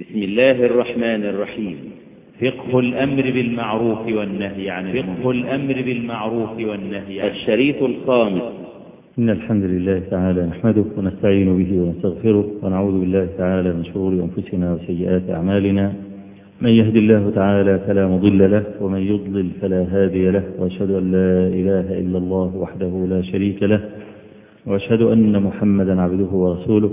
بسم الله الرحمن الرحيم. فقه الأمر بالمعروف والنهي عن فقه الأمر بالمعروف والنهي عن الشريط الخامس. إن الحمد لله تعالى نحمده ونستعين به ونستغفره ونعوذ بالله تعالى من شرور أنفسنا وسيئات أعمالنا. من يهد الله تعالى فلا مضل له ومن يضلل فلا هادي له وأشهد أن لا إله إلا الله وحده لا شريك له وأشهد أن محمدا عبده ورسوله.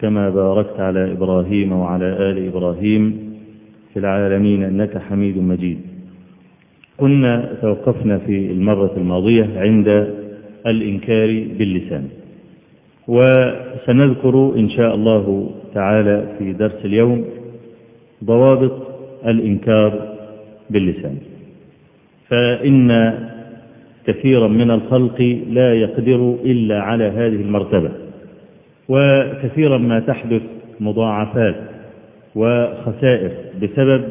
كما باركت على إبراهيم وعلى آل إبراهيم في العالمين إنك حميد مجيد. كنا توقفنا في المرة الماضية عند الإنكار باللسان. وسنذكر إن شاء الله تعالى في درس اليوم ضوابط الإنكار باللسان. فإن كثيرا من الخلق لا يقدر إلا على هذه المرتبة. وكثيرا ما تحدث مضاعفات وخسائر بسبب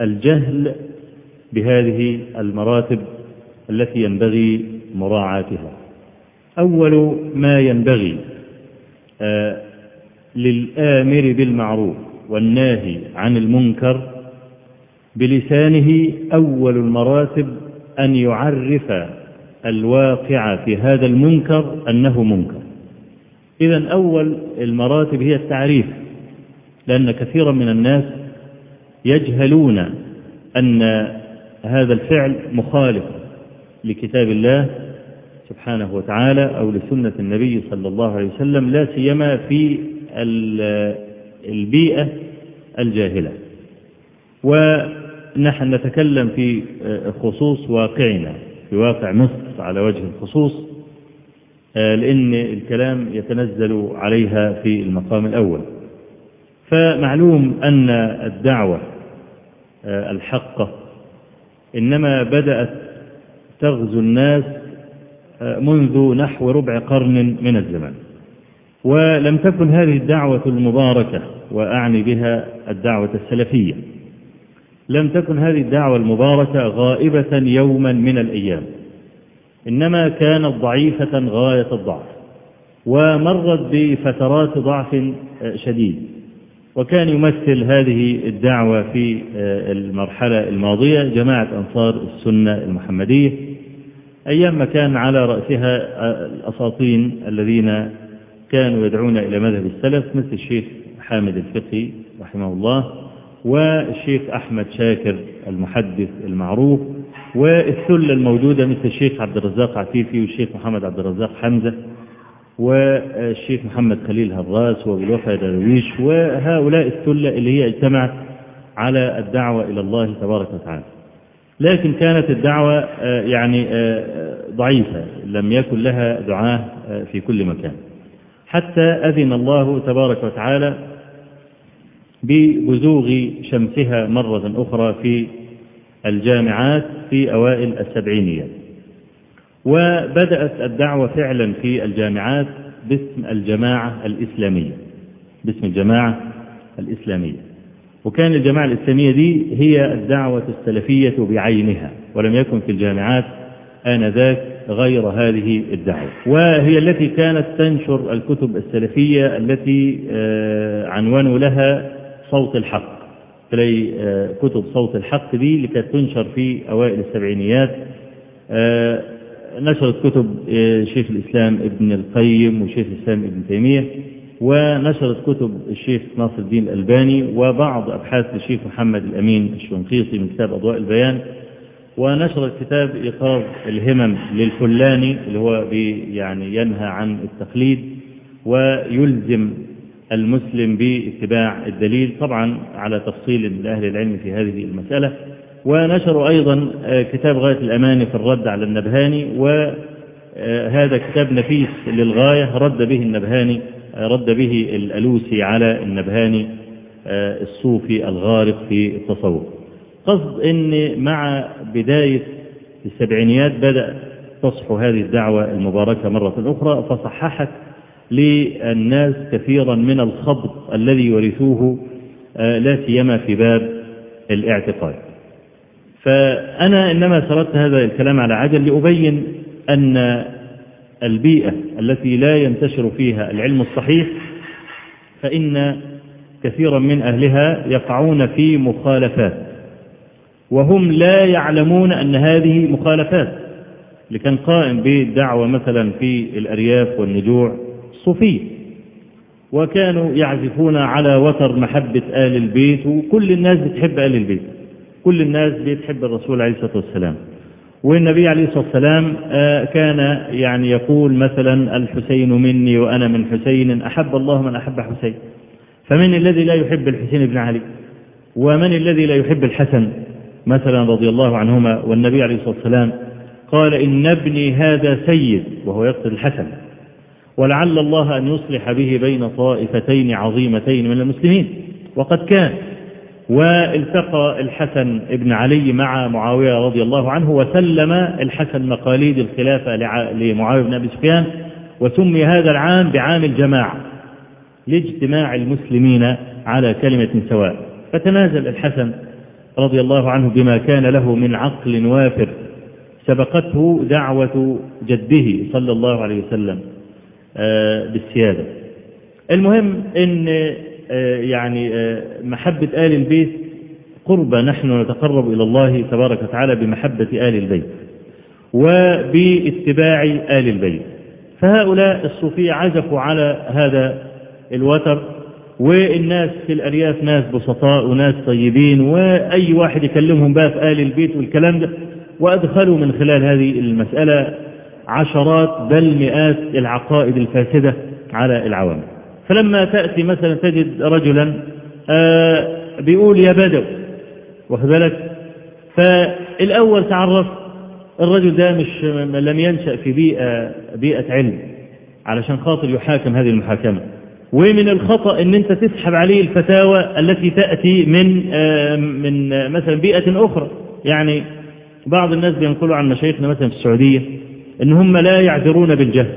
الجهل بهذه المراتب التي ينبغي مراعاتها. أول ما ينبغي آه للآمر بالمعروف والناهي عن المنكر بلسانه أول المراتب أن يعرف الواقع في هذا المنكر أنه منكر. إذا أول المراتب هي التعريف لأن كثيرا من الناس يجهلون أن هذا الفعل مخالف لكتاب الله سبحانه وتعالى أو لسنة النبي صلى الله عليه وسلم لا سيما في البيئة الجاهلة. ونحن نتكلم في خصوص واقعنا في واقع مصر على وجه الخصوص. لأن الكلام يتنزل عليها في المقام الأول. فمعلوم أن الدعوة الحقة إنما بدأت تغزو الناس منذ نحو ربع قرن من الزمان. ولم تكن هذه الدعوة المباركة وأعني بها الدعوة السلفية. لم تكن هذه الدعوة المباركة غائبة يوما من الأيام. إنما كانت ضعيفة غاية الضعف ومرت بفترات ضعف شديد وكان يمثل هذه الدعوة في المرحلة الماضية جماعة أنصار السنة المحمدية أيام ما كان على رأسها الأساطين الذين كانوا يدعون إلى مذهب السلف مثل الشيخ حامد الفقي رحمه الله والشيخ أحمد شاكر المحدث المعروف والثلة الموجودة مثل الشيخ عبد الرزاق عفيفي والشيخ محمد عبد الرزاق حمزة والشيخ محمد خليل هراس وبالوفا درويش وهؤلاء الثلة اللي هي اجتمعت على الدعوة إلى الله تبارك وتعالى. لكن كانت الدعوة يعني ضعيفة لم يكن لها دعاة في كل مكان. حتى أذن الله تبارك وتعالى ببزوغ شمسها مرة أخرى في الجامعات في أوائل السبعينيات وبدأت الدعوة فعلا في الجامعات باسم الجماعة الإسلامية. باسم الجماعة الإسلامية. وكان الجماعة الإسلامية دي هي الدعوة السلفية بعينها ولم يكن في الجامعات آنذاك غير هذه الدعوة. وهي التي كانت تنشر الكتب السلفية التي عنوانوا لها صوت الحق. تلاقي كتب صوت الحق دي اللي كانت تنشر في أوائل السبعينيات. نشرت كتب شيخ الإسلام ابن القيم وشيخ الإسلام ابن تيمية ونشرت كتب الشيخ ناصر الدين الألباني وبعض أبحاث الشيخ محمد الأمين الشنقيطي من كتاب أضواء البيان. ونشرت كتاب إيقاظ الهمم للفلاني اللي هو يعني ينهى عن التقليد ويلزم المسلم باتباع الدليل طبعا على تفصيل لأهل العلم في هذه المسألة. ونشروا أيضا كتاب غاية الأمان في الرد على النبهاني وهذا كتاب نفيس للغاية رد به النبهاني رد به الألوسي على النبهاني الصوفي الغارق في التصوف. قصد إن مع بداية السبعينيات بدأ تصحو هذه الدعوة المباركة مرة أخرى فصححت للناس كثيرا من الخبط الذي يورثوه لا سيما في باب الاعتقاد. فأنا إنما سردت هذا الكلام على عجل لأبين أن البيئة التي لا ينتشر فيها العلم الصحيح فإن كثيرا من أهلها يقعون في مخالفات وهم لا يعلمون أن هذه مخالفات. اللي كان قائم بالدعوة مثلا في الأرياف والنجوع صوفي وكانوا يعزفون على وتر محبة آل البيت وكل الناس بتحب آل البيت كل الناس بتحب الرسول عليه الصلاة والسلام. والنبي عليه الصلاة والسلام كان يعني يقول مثلا الحسين مني وأنا من حسين أحب الله من أحب حسين. فمن الذي لا يحب الحسين بن علي؟ ومن الذي لا يحب الحسن؟ مثلا رضي الله عنهما والنبي عليه الصلاة والسلام قال إن ابني هذا سيد. وهو يقصد الحسن. ولعل الله أن يصلح به بين طائفتين عظيمتين من المسلمين. وقد كان والتقى الحسن ابن علي مع معاوية رضي الله عنه وسلم الحسن مقاليد الخلافة لمعاوية بن أبي سفيان وسمي هذا العام بعام الجماعة لاجتماع المسلمين على كلمة سواء. فتنازل الحسن رضي الله عنه بما كان له من عقل وافر سبقته دعوة جده صلى الله عليه وسلم. بالسيادة. المهم إن يعني محبة آل البيت قربة نحن نتقرب إلى الله تبارك وتعالى بمحبة آل البيت وباتباع آل البيت. فهؤلاء الصوفية عزفوا على هذا الوتر والناس في الأرياف ناس بسطاء وناس طيبين وأي واحد يكلمهم بقى في آل البيت والكلام ده وأدخلوا من خلال هذه المسألة عشرات بل مئات العقائد الفاسدة على العوام. فلما تأتي مثلا تجد رجلا بيقول يا بدو واخد بالك؟ فالأول تعرف الرجل ده مش لم ينشأ في بيئة بيئة علم علشان خاطر يحاكم هذه المحاكمة. ومن الخطأ إن أنت تسحب عليه الفتاوى التي تأتي من من مثلا بيئة أخرى. يعني بعض الناس بينقلوا عن مشايخنا مثلا في السعودية إن هم لا يعذرون بالجهل.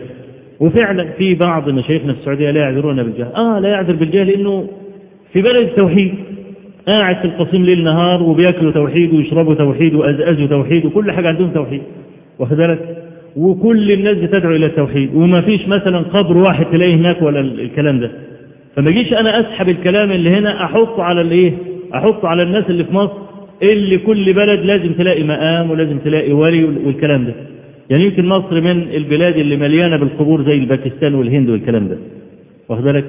وفعلا في بعض مشايخنا في السعودية لا يعذرون بالجهل. آه لا يعذر بالجهل لأنه في بلد التوحيد قاعد في القصيم ليل نهار وبياكلوا توحيد ويشربوا توحيد وأزأزوا توحيد وكل حاجة عندهم توحيد. واخد بالك؟ وكل الناس بتدعو إلى التوحيد. وما فيش مثلا قبر واحد تلاقيه هناك ولا الكلام ده. فما جيش أنا أسحب الكلام اللي هنا أحطه على الإيه أحطه على الناس اللي في مصر اللي كل بلد لازم تلاقي مقام ولازم تلاقي ولي والكلام ده. يعني يمكن مصر من البلاد اللي مليانة بالقبور زي الباكستان والهند والكلام ده. واخد بالك؟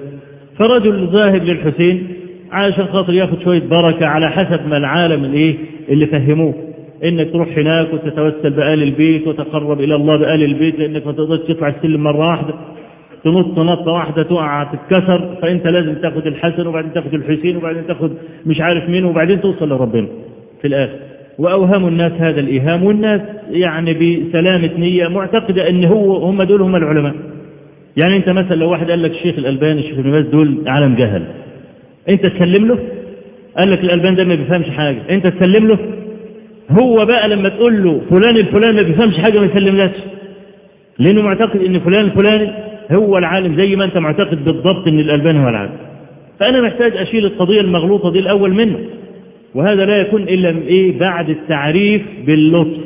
فرجل ذاهب للحسين علشان خاطر ياخد شوية بركة على حسب ما العالم الايه؟ اللي فهموه. إنك تروح هناك وتتوسل بآل البيت وتقرب إلى الله بآل البيت لأنك ما تقدرش تطلع السلم مرة واحدة. تنط نطة واحدة تقع تتكسر فأنت لازم تاخد الحسن وبعدين تاخد الحسين وبعدين تاخد مش عارف مين وبعدين توصل لربنا. في الآخر. واوهموا الناس هذا الإيهام والناس يعني بسلامة نية معتقدة إن هو هم دول هم العلماء. يعني أنت مثلا لو واحد قال لك الشيخ الألباني الشيخ ابن باز دول عالم جهل. أنت تسلم له؟ قال لك الألبان ده ما بيفهمش حاجة. أنت تسلم له؟ هو بقى لما تقول له فلان الفلاني ما بيفهمش حاجة ما يسلملكش. لأنه معتقد إن فلان الفلاني هو العالم زي ما أنت معتقد بالضبط إن الألبان هو العالم. فأنا محتاج أشيل القضية المغلوطة دي الأول منه. وهذا لا يكون إلا إيه؟ بعد التعريف باللطف.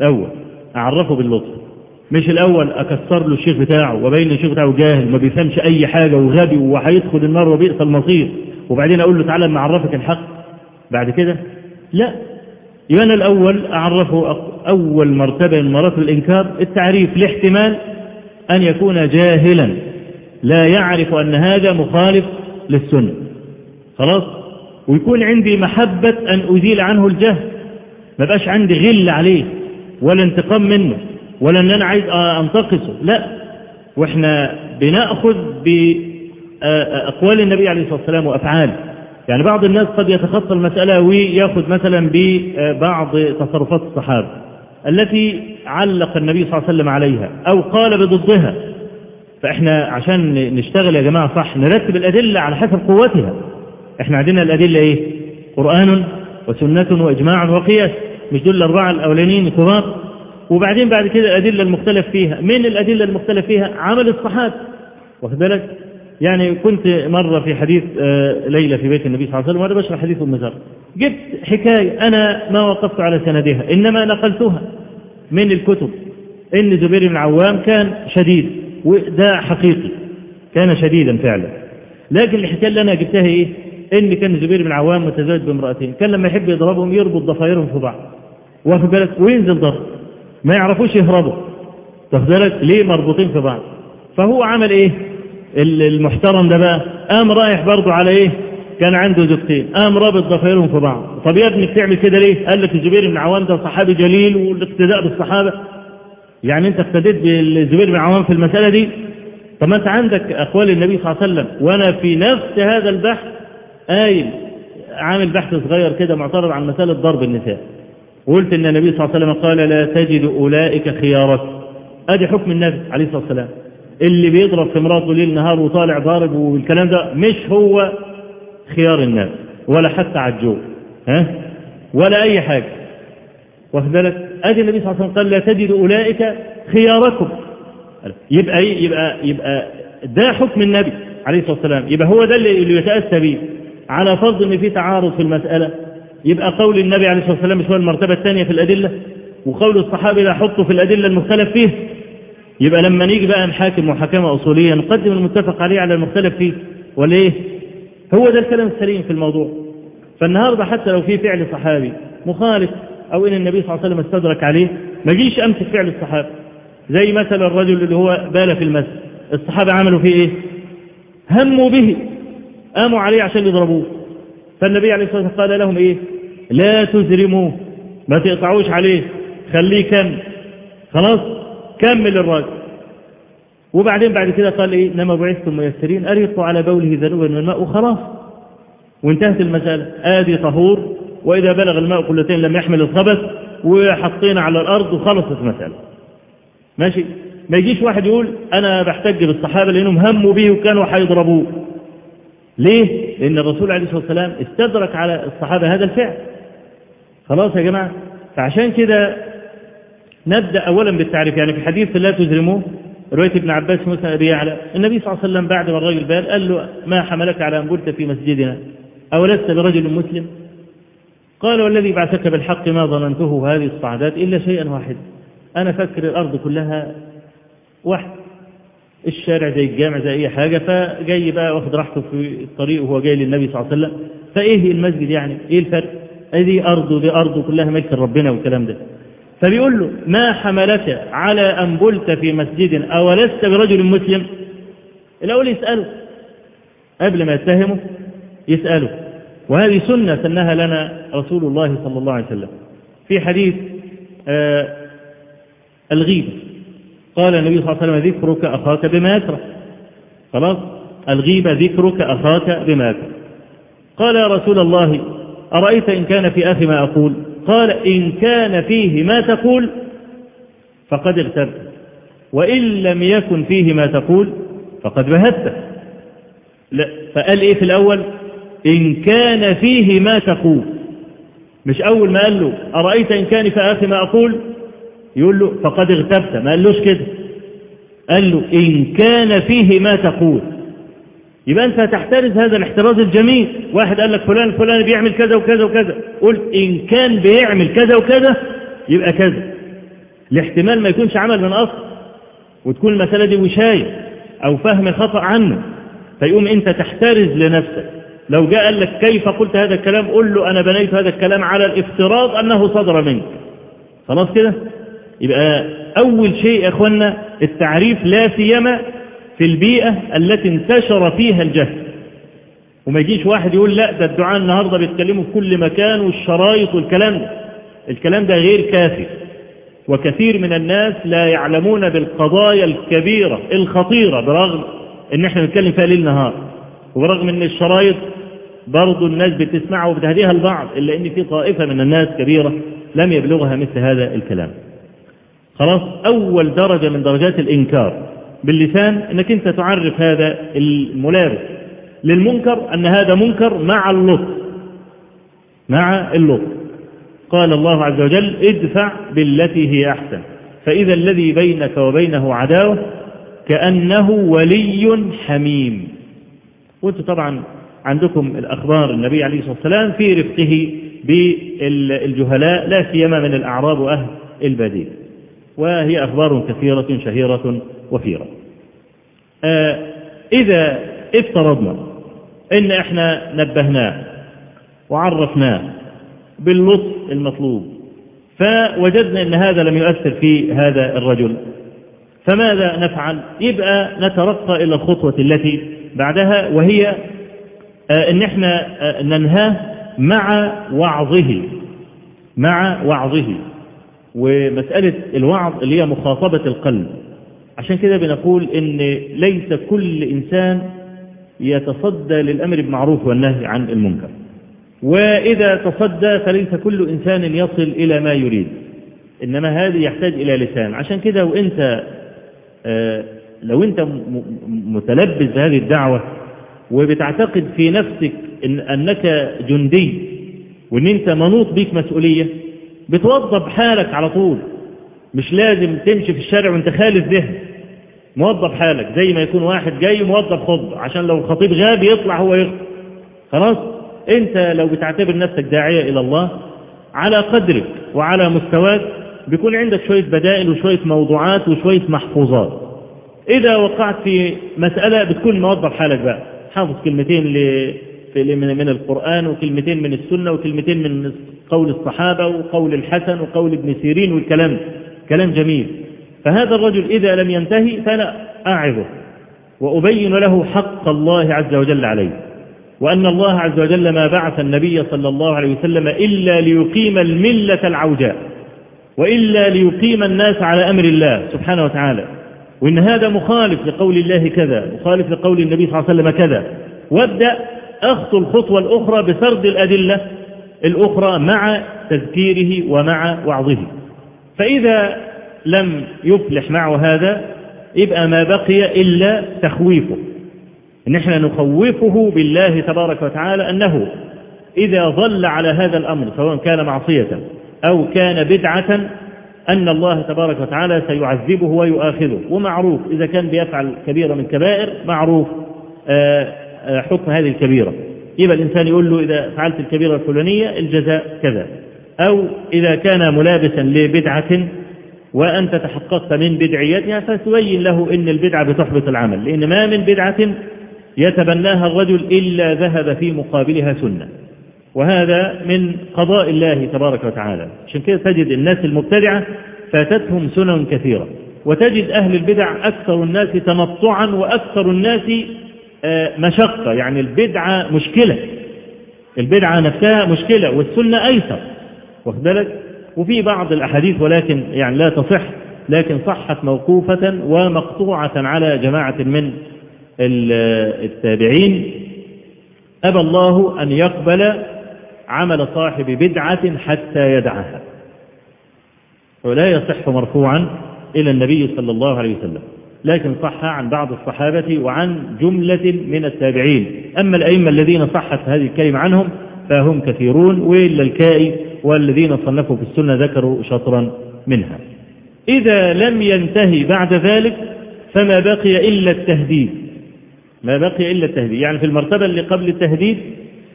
الأول أعرفه باللطف. مش الأول أكسر له الشيخ بتاعه وبين الشيخ بتاعه جاهل ما بيفهمش أي حاجة وغبي وهيدخل النار وبئس المصير. وبعدين أقول له تعالى ما اعرفك الحق. بعد كده؟ لا. يبقى أنا الأول أعرفه أول مرتبة من مراتب الإنكار التعريف لاحتمال أن يكون جاهلا. لا يعرف أن هذا مخالف للسنة. خلاص؟ ويكون عندي محبة أن أزيل عنه الجهل. ما بقاش عندي غل عليه ولا انتقام منه ولا إن أنا عايز أنتقصه. لا. وإحنا بنأخذ باقوال النبي عليه الصلاة والسلام وافعاله يعني بعض الناس قد يتخطى المسألة ويأخذ مثلا ببعض تصرفات الصحابة التي علق النبي صلى الله عليه وسلم عليها أو قال بضدها. فإحنا عشان نشتغل يا جماعة صح نرتب الأدلة على حسب قوتها. إحنا عندنا الأدلة إيه؟ قرآن وسنة وإجماع وقياس مش دول الأربعة الأولانيين كبار وبعدين بعد كده الأدلة المختلف فيها. من الأدلة المختلف فيها؟ عمل الصحابة. واخد بالك؟ يعني كنت مرة في حديث ليلة في بيت النبي صلى الله عليه وسلم وأنا بشرح حديث المزار جبت حكاية أنا ما وقفت على سندها إنما نقلتها من الكتب. إن زبير بن عوام كان شديد وده حقيقي كان شديدا فعلا. لكن الحكاية اللي أنا جبتها إيه؟ إن كان زبير بن عوام متزوج بامرأتين. كان لما يحب يضربهم يربط ضفايرهم في بعض. واخد بالك وينزل ضرب. ما يعرفوش يهربوا. واخد بالك؟ ليه مربوطين في بعض؟ فهو عمل إيه؟ المحترم ده بقى. قام رايح برضه على إيه؟ كان عنده زوجتين. قام رابط ضفايرهم في بعض. طب يا ابني بتعمل كده ليه؟ قال لك الزبير بن عوام ده صحابي جليل والاقتداء بالصحابة. يعني أنت اقتديت بالزبير بن عوام في المسألة دي؟ طب ما أنت عندك أقوال النبي صلى الله عليه وسلم. وأنا في نفس هذا البحث قايل عامل بحث صغير كده معترض عن مسألة ضرب النساء. وقلت إن النبي صلى الله عليه وسلم قال لا تجد أولئك خيارك أدي حكم النبي عليه الصلاة والسلام. اللي بيضرب في مراته ليل نهار وطالع ضارب والكلام ده مش هو خيار الناس ولا حتى عجوب ها؟ ولا أي حاجة. واخد بالك؟ أدي النبي صلى الله عليه وسلم قال لا تجد أولئك خياركم. يبقى إيه؟ يبقى يبقى ده حكم النبي عليه الصلاة والسلام. يبقى هو ده اللي يتأسى به على فرض إن في تعارض في المسألة. يبقى قول النبي عليه الصلاة والسلام مش هو المرتبة الثانية في الأدلة وقول الصحابه لا حطوا في الأدلة المختلف فيه. يبقى لما نيجي بقى نحاكم محاكمه أصولية نقدم المتفق عليه على المختلف فيه. ولا إيه؟ هو ده الكلام السليم في الموضوع. فالنهاردة حتى لو في فعل صحابي مخالف أو إن النبي صلى الله عليه وسلم استدرك عليه ما جيش امسك فعل الصحابه زي مثلا الرجل اللي هو بال في المسجد الصحابه عملوا فيه إيه؟ هموا به. قاموا عليه عشان يضربوه. فالنبي عليه الصلاة والسلام قال لهم إيه؟ لا تزرموه ما تقطعوش عليه. خليه كمل خلاص كمل الراجل وبعدين بعد كده قال إيه؟ إنما بعثتم ميسرين اريقوا على بوله ذنوبا من الماء وخلاص وانتهت المسألة. آدي طهور وإذا بلغ الماء قلتين لم يحمل الخبث وحطينا على الأرض وخلصت المسألة. ماشي؟ ما يجيش واحد يقول أنا بحتج بالصحابة لأنهم هموا به وكانوا حيضربوه. ليه؟ لأن الرسول عليه الصلاة والسلام استدرك على الصحابة هذا الفعل. خلاص يا جماعة؟ فعشان كده نبدأ أولا بالتعريف. يعني في حديث لا تزرموه رواية ابن عباس مثلا أبي يعلى النبي صلى الله عليه وسلم بعد ما الرجل بال قال له ما حملك على أن قلت في مسجدنا؟ أو لست برجل مسلم؟ قال والذي بعثك بالحق ما ظننته هذه الصعدات إلا شيئا واحد أنا فكر الأرض كلها واحد الشارع زي الجامع زي أي حاجة فجاي بقى واخد راحته في الطريق وهو جاي للنبي صلى الله عليه وسلم. فإيه المسجد يعني؟ إيه الفرق؟ دي أرض ودي أرض كلها ملك ربنا والكلام ده. فبيقول له ما حملك على أن بلت في مسجد؟ أو لست برجل مسلم؟ الأول يسأله. قبل ما يتهمه يسأله. وهذه سنة سنها لنا رسول الله صلى الله عليه وسلم. في حديث آه الغيبة. قال النبي صلى الله عليه وسلم ذكرك أخاك بما يكره. خلاص؟ الغيبة ذكرك أخاك بما يكره. قال يا رسول الله أرأيت إن كان في أخي ما أقول؟ قال إن كان فيه ما تقول فقد اغتبت. وإن لم يكن فيه ما تقول فقد بهته لا فقال إيه في الأول؟ إن كان فيه ما تقول. مش أول ما قال له أرأيت إن كان في أخي ما أقول؟ يقول له فقد اغتبت. ما قالوش كده. قال له إن كان فيه ما تقول. يبقى أنت هتحترز هذا الاحتراز الجميل. واحد قال لك فلان فلان بيعمل كذا وكذا وكذا. قلت إن كان بيعمل كذا وكذا يبقى كذا. الاحتمال ما يكونش عمل من أصل. وتكون المسألة دي وشاية أو فهم خطأ عنه. فيقوم أنت تحترز لنفسك. لو جاء قال لك كيف قلت هذا الكلام؟ قل له أنا بنيت هذا الكلام على الافتراض أنه صدر منك. خلاص كده؟ يبقى أول شيء يا أخوانا التعريف لا سيما في البيئة التي انتشر فيها الجهل. وما يجيش واحد يقول لا ده الدعاء النهاردة بيتكلموا في كل مكان والشرايط والكلام ده. الكلام ده غير كافي. وكثير من الناس لا يعلمون بالقضايا الكبيرة الخطيرة برغم إن إحنا نتكلم فيها ليل نهار. وبرغم إن الشرايط برضو الناس بتسمعها وبتهديها البعض إلا إن في طائفة من الناس كبيرة لم يبلغها مثل هذا الكلام. خلاص؟ أول درجة من درجات الإنكار باللسان أنك أنت تعرف هذا الملابس. للمنكر أن هذا منكر مع اللطف مع اللطف. قال الله عز وجل ادفع بالتي هي أحسن. فإذا الذي بينك وبينه عداوة كأنه ولي حميم. وأنتم طبعا عندكم الأخبار النبي عليه الصلاة والسلام في رفقه بالجهلاء لا سيما من الأعراب وأهل البديل. وهي أخبار كثيرة شهيرة وفيرة. آه إذا افترضنا إن إحنا نبهناه وعرفناه باللطف المطلوب فوجدنا أن هذا لم يؤثر في هذا الرجل فماذا نفعل؟ يبقى نترقى إلى الخطوة التي بعدها وهي آه أن إحنا آه ننهاه مع وعظه مع وعظه. ومسألة الوعظ اللي هي مخاطبة القلب. عشان كده بنقول إن ليس كل إنسان يتصدى للأمر بالمعروف والنهي عن المنكر. وإذا تصدى فليس كل إنسان يصل إلى ما يريد. إنما هذه يحتاج إلى لسان. عشان كده وإنت آه لو إنت متلبس بهذه الدعوة وبتعتقد في نفسك إن أنك جندي وإن إنت منوط بيك مسؤولية بتوظف حالك على طول. مش لازم تمشي في الشارع وانت خالي الذهن موظف حالك زي ما يكون واحد جاي موظف خطبة عشان لو الخطيب غاب يطلع هو يخطب خلاص؟ انت لو بتعتبر نفسك داعية إلى الله على قدرك وعلى مستواك بيكون عندك شوية بدائل وشوية موضوعات وشوية محفوظات. إذا وقعت في مسألة بتكون موظف حالك بقى. حافظ كلمتين ل... من القرآن وكلمتين من السنة وكلمتين من قول الصحابة وقول الحسن وقول ابن سيرين والكلام كلام جميل. فهذا الرجل إذا لم ينتهي فأنا أعظه وأبين له حق الله عز وجل عليه وأن الله عز وجل ما بعث النبي صلى الله عليه وسلم إلا ليقيم الملة العوجاء وإلا ليقيم الناس على أمر الله سبحانه وتعالى. وإن هذا مخالف لقول الله كذا مخالف لقول النبي صلى الله عليه وسلم كذا. وابدأ أخطو الخطوة الأخرى بسرد الأدلة الأخرى مع تذكيره ومع وعظه. فإذا لم يفلح معه هذا يبقى ما بقي إلا تخويفه. إن إحنا نخوفه بالله تبارك وتعالى أنه إذا ظل على هذا الأمر سواء كان معصية أو كان بدعة أن الله تبارك وتعالى سيعذبه ويؤاخذه. ومعروف إذا كان بيفعل كبيرة من كبائر معروف حكم هذه الكبيرة. يبقى الإنسان يقول له إذا فعلت الكبيرة الفلانية الجزاء كذا. أو إذا كان ملابسا لبدعة وأنت تحققت من بدعيتها فتبين له إن البدعة بتحبط العمل لأن ما من بدعة يتبناها الرجل إلا ذهب في مقابلها سنة. وهذا من قضاء الله تبارك وتعالى. عشان كده تجد الناس المبتدعة فاتتهم سنن كثيرة. وتجد أهل البدع أكثر الناس تنطعا وأكثر الناس مشقة. يعني البدعة مشكلة. البدعة نفسها مشكلة والسنة أيسر. واخد بالك؟ وفي بعض الأحاديث ولكن يعني لا تصح لكن صحت موقوفة ومقطوعة على جماعة من التابعين. أبى الله أن يقبل عمل صاحب بدعة حتى يدعها. ولا يصح مرفوعا إلى النبي صلى الله عليه وسلم. لكن صح عن بعض الصحابة وعن جملة من التابعين. أما الأئمة الذين صحت هذه الكلمة عنهم فهم كثيرون وإلا الكائي والذين صنفوا في السنة ذكروا شطرا منها. إذا لم ينتهي بعد ذلك فما بقي إلا التهديد. ما بقي إلا التهديد. يعني في المرتبة اللي قبل التهديد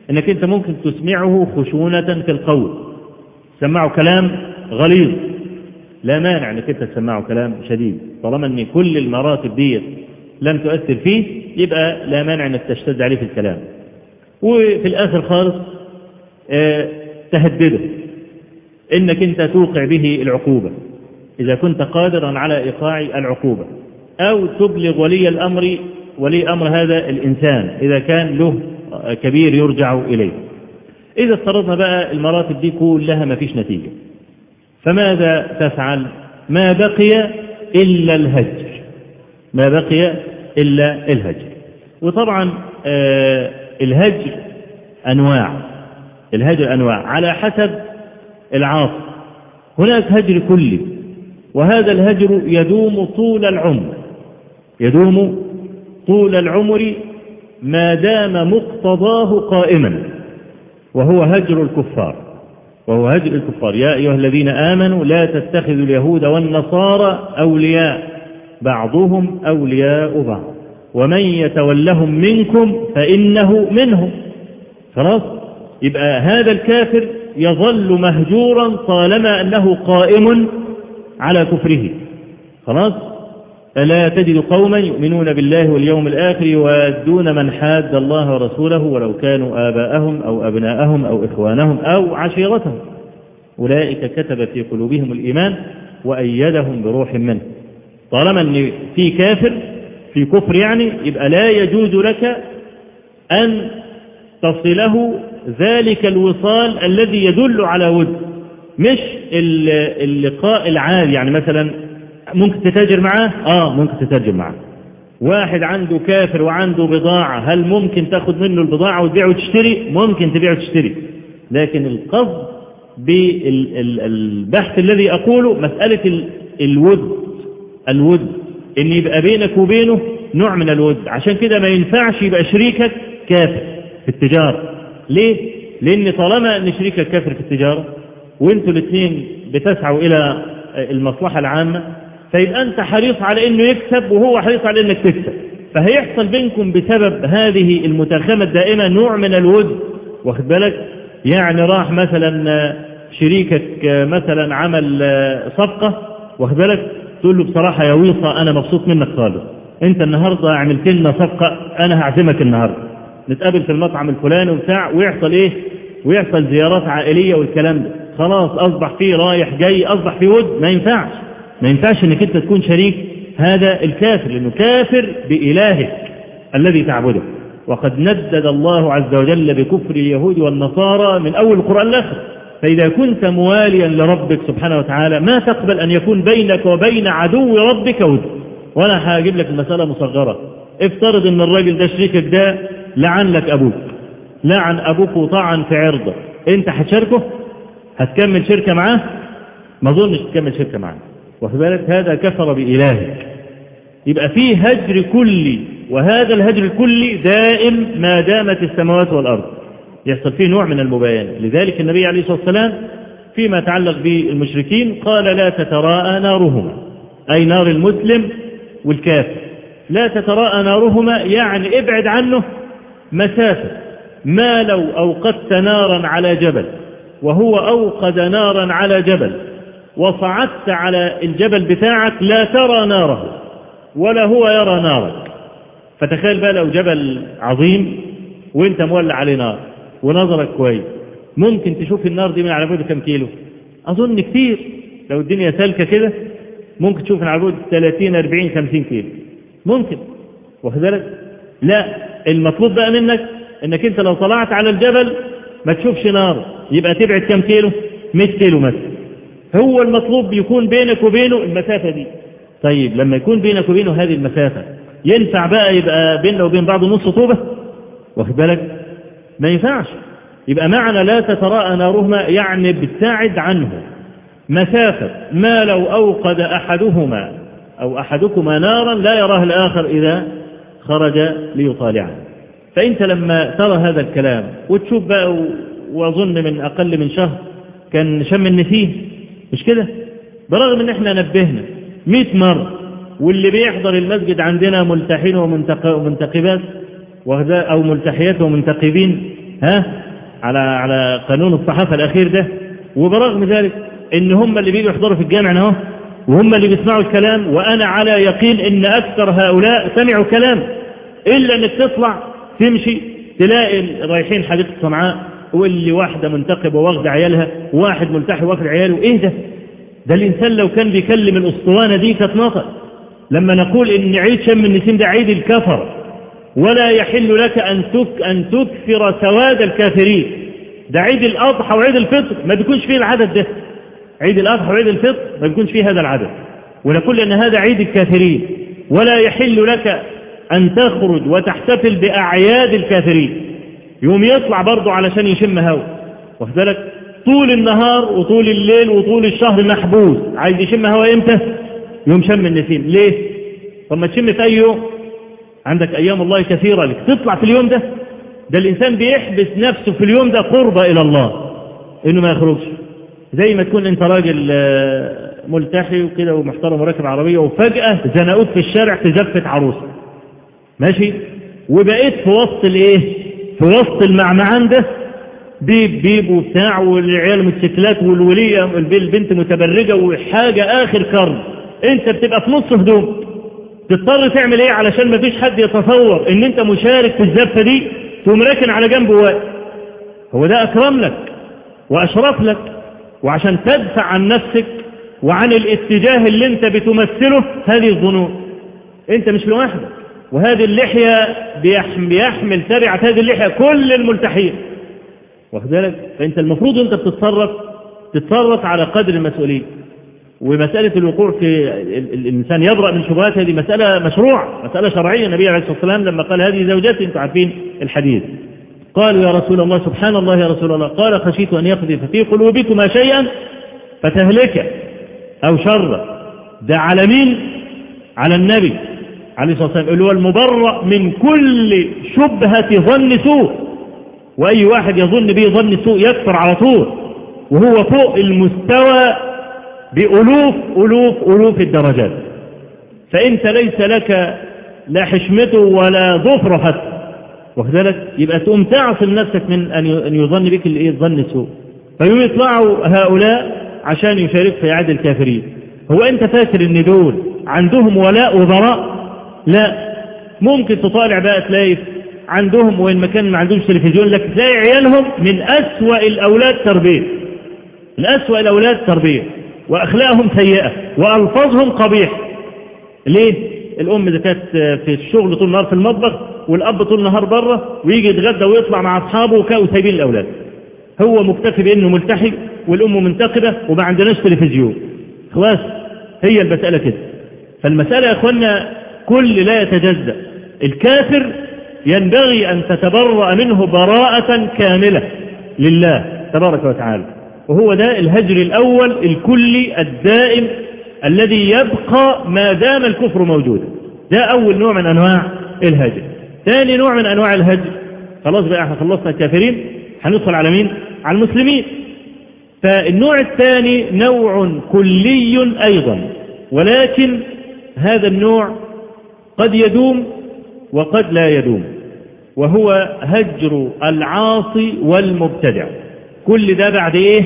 إنك أنت ممكن تسمعه خشونة في القول. تسمعه كلام غليظ. لا مانع أنك أنت تسمعه كلام شديد. طالما أن كل المراتب دي لم تؤثر فيه يبقى لا مانع أنك تشتد عليه في الكلام. وفي الآخر خالص آه تهدده. إنك أنت توقع به العقوبة. إذا كنت قادرا على إيقاع العقوبة. أو تبلغ ولي الأمر ولي أمر هذا الإنسان. إذا كان له كبير يرجع إليه. إذا افترضنا بقى المراتب دي كلها ما فيش نتيجة. فماذا تفعل؟ ما بقي إلا الهجر. ما بقي إلا الهجر. وطبعا آه الهجر أنواع. الهجر أنواع. على حسب العاصر. هناك هجر كلي وهذا الهجر يدوم طول العمر. يدوم طول العمر ما دام مقتضاه قائما وهو هجر الكفار. وهو هجر الكفار يا أيها الذين آمنوا لا تتخذوا اليهود والنصارى أولياء بعضهم أولياء بعض. ومن يتولهم منكم فإنه منهم. خلاص؟ يبقى هذا الكافر يظل مهجورا طالما أنه قائم على كفره. خلاص؟ ألا تجد قوما يؤمنون بالله واليوم الآخر يوادون من حاد الله ورسوله ولو كانوا آباءهم أو أبناءهم أو إخوانهم أو عشيرتهم. أولئك كتب في قلوبهم الإيمان وأيدهم بروح منه. طالما أن في كافر في كفر يعني يبقى لا يجوز لك أن تصله ذلك الوصال الذي يدل على ود مش اللقاء العادي يعني مثلا ممكن تتاجر معاه؟ آه ممكن تتاجر معاه. واحد عنده كافر وعنده بضاعة هل ممكن تاخد منه البضاعة وتبيع وتشتري؟ ممكن تبيع وتشتري. لكن القصد بالبحث الذي أقوله مسألة الود الود. إن يبقى بينك وبينه نوع من الود. عشان كده ما ينفعش يبقى شريكك كافر في التجارة. ليه؟ لأن طالما أن شريكك كافر في التجارة وإنتوا الاثنين بتسعوا إلى المصلحة العامة فيبقى أنت حريص على أنه يكسب وهو حريص على أنك تكسب. فهيحصل بينكم بسبب هذه المتاخمة الدائمة نوع من الود. واخد بالك؟ يعني راح مثلا شريكك مثلا عمل صفقة. واخد بالك؟ تقول له بصراحة يا ويصة أنا مبسوط منك خالص. أنت النهاردة عملت لنا صفقة أنا هعزمك النهاردة. نتقابل في المطعم الفلاني وبتاع ويحصل إيه؟ ويحصل زيارات عائلية والكلام ده. خلاص أصبح فيه رايح جاي أصبح فيه ود. ما ينفعش. ما ينفعش إنك أنت تكون شريك هذا الكافر لأنه كافر بإلهك الذي تعبده. وقد ندد الله عز وجل بكفر اليهود والنصارى من أول القرآن الآخر فإذا كنت مواليا لربك سبحانه وتعالى ما تقبل أن يكون بينك وبين عدو ربك ود وأنا هجيب لك المسألة مصغرة. افترض أن الراجل ده شريكك ده لعن لك أبوك. لعن أبوك وطعن في عرضه. أنت هتشاركه؟ هتكمل شركة معاه؟ ما أظنش تكمل شركة معاه. وفي بالك؟ هذا كفر بإلهك. يبقى فيه هجر كلي وهذا الهجر الكلي دائم ما دامت السماوات والأرض. يحصل فيه نوع من المباينة. لذلك النبي عليه الصلاة والسلام فيما يتعلق بالمشركين قال لا تتراءى نارهما. أي نار المسلم والكافر. لا تتراءى نارهما يعني ابعد عنه مسافة. ما لو أوقدت نارا على جبل وهو أوقد نارا على جبل وصعدت على الجبل بتاعك لا ترى ناره ولا هو يرى نارك. فتخيل بقى لو جبل عظيم وانت مولع عليه نار ونظرك كويس. ممكن تشوف النار دي من على بعد كم كيلو؟ أظن كتير. لو الدنيا سالكة كده ممكن تشوف من على بعد 30 40 50 كيلو. ممكن. واخد بالك؟ لا المطلوب بقى منك إنك أنت لو طلعت على الجبل ما تشوفش نار. يبقى تبعد كم كيلو؟ 100 كيلو مثلا. هو المطلوب يكون بينك وبينه المسافة دي. طيب لما يكون بينك وبينه هذه المسافة ينفع بقى يبقى بيننا وبين بعض نص طوبة؟ واخد بالك؟ ما ينفعش. يبقى معنى لا تتراءى نارهما يعني ابتعد عنه. مسافة ما لو أوقد أحدهما أو أحدكما نارا لا يراه الآخر إذا خرج ليطالعه. فأنت لما ترى هذا الكلام وتشوف بقى وأظن من أقل من شهر كان شم النسيه مش كده؟ برغم إن إحنا نبهنا 100 مرة واللي بيحضر المسجد عندنا ملتحين ومنتقبات أو ملتحيات ومنتقبين ها؟ على على قانون الصحافة الأخير ده. وبرغم ذلك إن هم اللي بيجوا يحضروا في الجامع أهو وهم اللي بيسمعوا الكلام وأنا على يقين إن أكثر هؤلاء سمعوا كلام. إلا إنك تطلع تمشي تلاقي رايحين حديقة صنعاء واللي واحدة منتقبة واخدة عيالها واحد ملتحي واخد عياله. إيه ده؟ ده الإنسان لو كان بيكلم الأسطوانة دي كانت نطق لما نقول إن عيد شم النسيم ده عيد الكفر ولا يحل لك أن تك أن تكثر سواد الكافرين. ده عيد الأضحى وعيد الفطر ما بيكونش فيه العدد ده. عيد الأضحى وعيد الفطر ما بيكونش فيه هذا العدد. ونقول إن هذا عيد الكافرين. ولا يحل لك أن تخرج وتحتفل بأعياد الكافرين. يوم يطلع برضه علشان يشم هوا. واخد بالك؟ طول النهار وطول الليل وطول الشهر محبوس. عايز يشم هوا إمتى؟ يوم شم النسيم. ليه؟ طب ما تشم في أي يوم؟ عندك أيام الله كثيرة لك. تطلع في اليوم ده؟ ده الإنسان بيحبس نفسه في اليوم ده قربة إلى الله. إنه ما يخرجش. زي ما تكون أنت راجل ملتحي وكده ومحترم وراكب عربية وفجأة زنقوك في الشارع زفة عروسة. ماشي؟ وبقيت في وسط الإيه؟ في وسط المعمعان ده بيب بيب وبتاع والعيال موتوسيكلات والولية البنت متبرجة وحاجة آخر كرب انت بتبقى في نص هدوم. تضطر تعمل إيه علشان ما فيش حد يتصور ان انت مشارك في الزفة دي تقوم راكن على جنب واقف؟ هو ده أكرم لك وأشرف لك وعشان تدفع عن نفسك وعن الاتجاه اللي انت بتمثله هذه الظنون. انت مش لوحدك. وهذه اللحية بيحمل تبعة هذه اللحية كل الملتحين. واخد بالك؟ فأنت المفروض أنت بتتصرف تتصرف على قدر المسؤولية ومسألة الوقوع في الإنسان يبرأ من شبهات هذه مسألة مشروع مسألة شرعية. النبي عليه الصلاة والسلام لما قال هذه زوجتي أنتم عارفين الحديث. قالوا يا رسول الله سبحان الله يا رسول الله. قال خشيت أن يقذف في قلوبكما شيئا فتهلك أو شر. ده على مين؟ على النبي. عليه الصلاة والسلام اللي هو المبرأ من كل شبهة ظن سوء. وأي واحد يظن به ظن سوء يكفر على طول. وهو فوق المستوى بألوف ألوف ألوف الدرجات. فأنت ليس لك لا حشمته ولا ظفره حتى. وكذلك يبقى تقوم تعصم نفسك من أن يظن بك الظن سوء. فيوم يطلعوا هؤلاء عشان يشارك في عاد الكافرين. هو أنت فاكر أن دول عندهم ولاء وبراء؟ لا. ممكن تطالع بقى تلاقي عندهم وإن ما كان ما عندهمش تلفزيون لك تلاقي عيالهم من أسوأ الأولاد تربية. من أسوأ الأولاد تربية. وأخلاقهم سيئة. وألفاظهم قبيح. ليه؟ الأم إذا كانت في الشغل طول النهار في المطبخ والأب طول النهار بره ويجي يتغدى ويطلع مع أصحابه وسايبين الأولاد. هو مكتفي بأنه ملتحي والأم منتقبة وما عندناش تلفزيون. خلاص هي المسألة كده. فالمسألة يا أخوانا كل لا يتجزأ. الكافر ينبغي أن تتبرأ منه براءة كاملة لله تبارك وتعالى. وهو ده الهجر الأول الكلي الدائم الذي يبقى ما دام الكفر موجودا ده أول نوع من أنواع الهجر. ثاني نوع من أنواع الهجر. خلاص بقى إحنا خلصنا الكافرين. هندخل على مين؟ على المسلمين. فالنوع الثاني نوع كلي أيضا. ولكن هذا النوع قد يدوم وقد لا يدوم وهو هجر العاصي والمبتدع. كل ده بعد إيه؟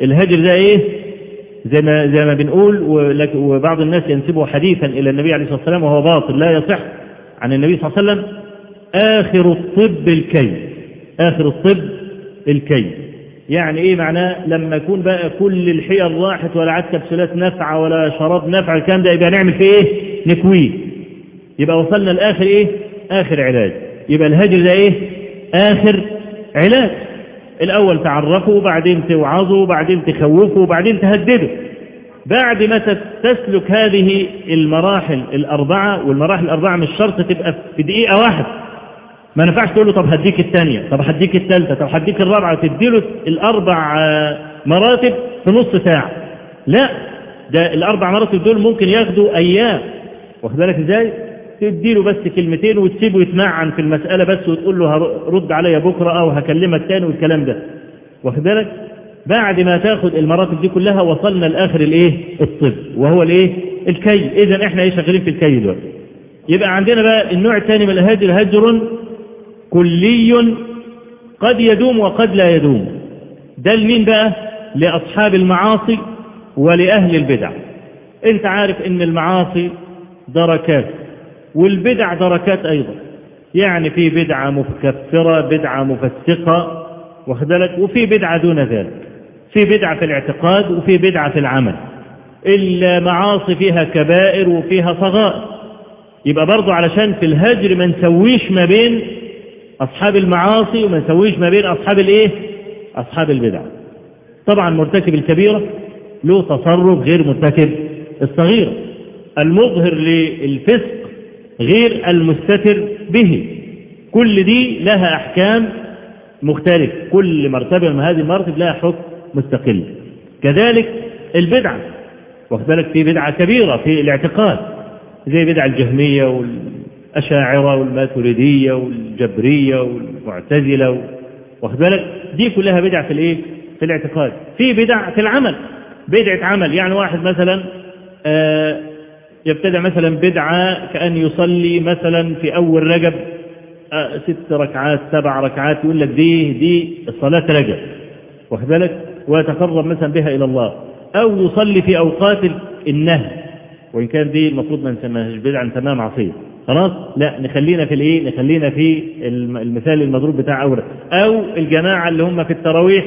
الهجر ده إيه؟ زي ما, زي ما بنقول وبعض الناس ينسبه حديثا إلى النبي عليه الصلاة والسلام وهو باطل لا يصح عن النبي صلى الله عليه وسلم آخر الطب الكي آخر الطب الكي. يعني إيه معناه؟ لما يكون بقى كل الحيل راحت ولا عاد كبسولات نفعة ولا شراب نفع الكلام ده يبقى نعمل فيه إيه؟ نكويه. يبقى وصلنا لآخر إيه؟ آخر علاج. يبقى الهجر ده إيه؟ آخر علاج. الأول تعرفه وبعدين توعظه وبعدين تخوفه وبعدين تهدده بعد ما تسلك هذه المراحل الأربعة والمراحل الأربعة مش شرط تبقى في دقيقة واحدة. ما نفعش تقول له طب هديك الثانية طب هديك الثالثة طب هديك الرابعة تديله الأربع مراتب في نص ساعة. لا ده الأربع مراتب دول ممكن ياخدوا أيام. واخد بالك إزاي؟ تديله بس كلمتين وتسيبه يتمعن في المسألة بس وتقول له رد عليا بكرة أو هكلمك تاني والكلام ده. واخد بالك؟ بعد ما تاخد المراتب دي كلها وصلنا لآخر الإيه؟ الطب وهو الإيه؟ الكي. اذا إحنا إيه شغالين في الكي دلوقتي. يبقى عندنا بقى النوع الثاني من الهجر هجر كلي قد يدوم وقد لا يدوم. ده لمين بقى؟ لأصحاب المعاصي ولأهل البدع. أنت عارف إن المعاصي دركات. والبدع دركات أيضا. يعني في بدعة مكفرة بدعة مفسقة واخدلك وفي بدعة دون ذلك. في بدعة في الاعتقاد وفي بدعة في العمل. المعاصي فيها كبائر وفيها صغائر. يبقى برضو علشان في الهجر ما نسويش ما بين أصحاب المعاصي وما نسويش ما بين أصحاب الإيه؟ أصحاب البدع. طبعا مرتكب الكبيرة له تصرف غير مرتكب الصغيرة. المظهر للفسق غير المستتر به. كل دي لها أحكام مختلف كل مرتبة من هذه المراتب لها حكم مستقل. كذلك البدعة. واخد بالك؟ في بدعة كبيرة في الاعتقاد. زي بدع الجهمية الأشاعرة والماتريدية والجبرية والمعتزلة واخد بالك؟ دي كلها بدع في الإيه؟ في الاعتقاد. في بدع في العمل. بدعة عمل. يعني واحد مثلا آه يبتدع مثلا بدعة كأن يصلي مثلا في أول رجب آه ست ركعات سبع ركعات يقول لك دي دي صلاة رجب. واخد بالك؟ ويتقرب مثلا بها إلى الله. أو يصلي في أوقات النهي. وإن كان دي المفروض ما نسميهاش بدعة نسميها معصية. خلاص؟ لا نخلينا في الإيه؟ نخلينا في المثال المضروب بتاع أورا أو الجماعة اللي هم في التراويح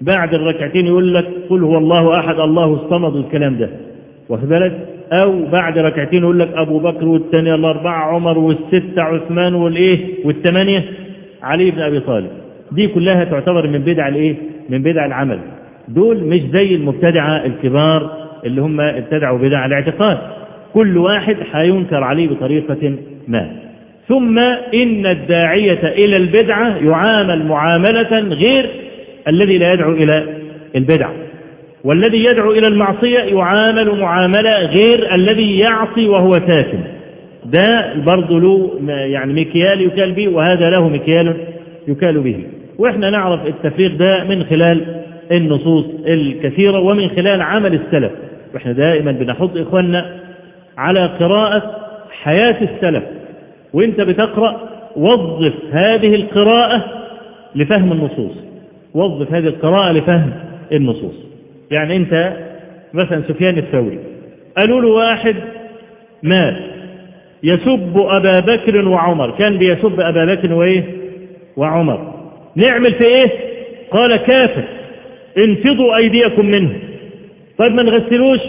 بعد الركعتين يقول لك قل هو الله أحد الله الصمد والكلام ده. واخد بالك؟ أو بعد ركعتين يقول لك أبو بكر والثانية الأربعة عمر والستة عثمان والإيه؟ والثمانية علي بن أبي طالب. دي كلها تعتبر من بدع الإيه؟ من بدع العمل. دول مش زي المبتدعة الكبار اللي هم ابتدعوا بدع الاعتقاد. كل واحد هينكر عليه بطريقة ما. ثم إن الداعية إلى البدعة يعامل معاملة غير الذي لا يدعو إلى البدعة والذي يدعو إلى المعصية يعامل معاملة غير الذي يعصي وهو ساكن. ده برضه له يعني مكيال يكال به وهذا له مكيال يكال به. وإحنا نعرف التفريق ده من خلال النصوص الكثيرة ومن خلال عمل السلف. وإحنا دائما بنحط إخواننا على قراءة حياة السلف. وإنت بتقرأ وظف هذه القراءة لفهم النصوص. وظف هذه القراءة لفهم النصوص. يعني انت مثلا سفيان الثوري. قالوا له واحد مات. يسب أبا بكر وعمر. كان بيسب أبا بكر وإيه؟ وعمر. نعمل في إيه؟ قال كافر. انفضوا أيديكم منه. طيب ما نغسلوش؟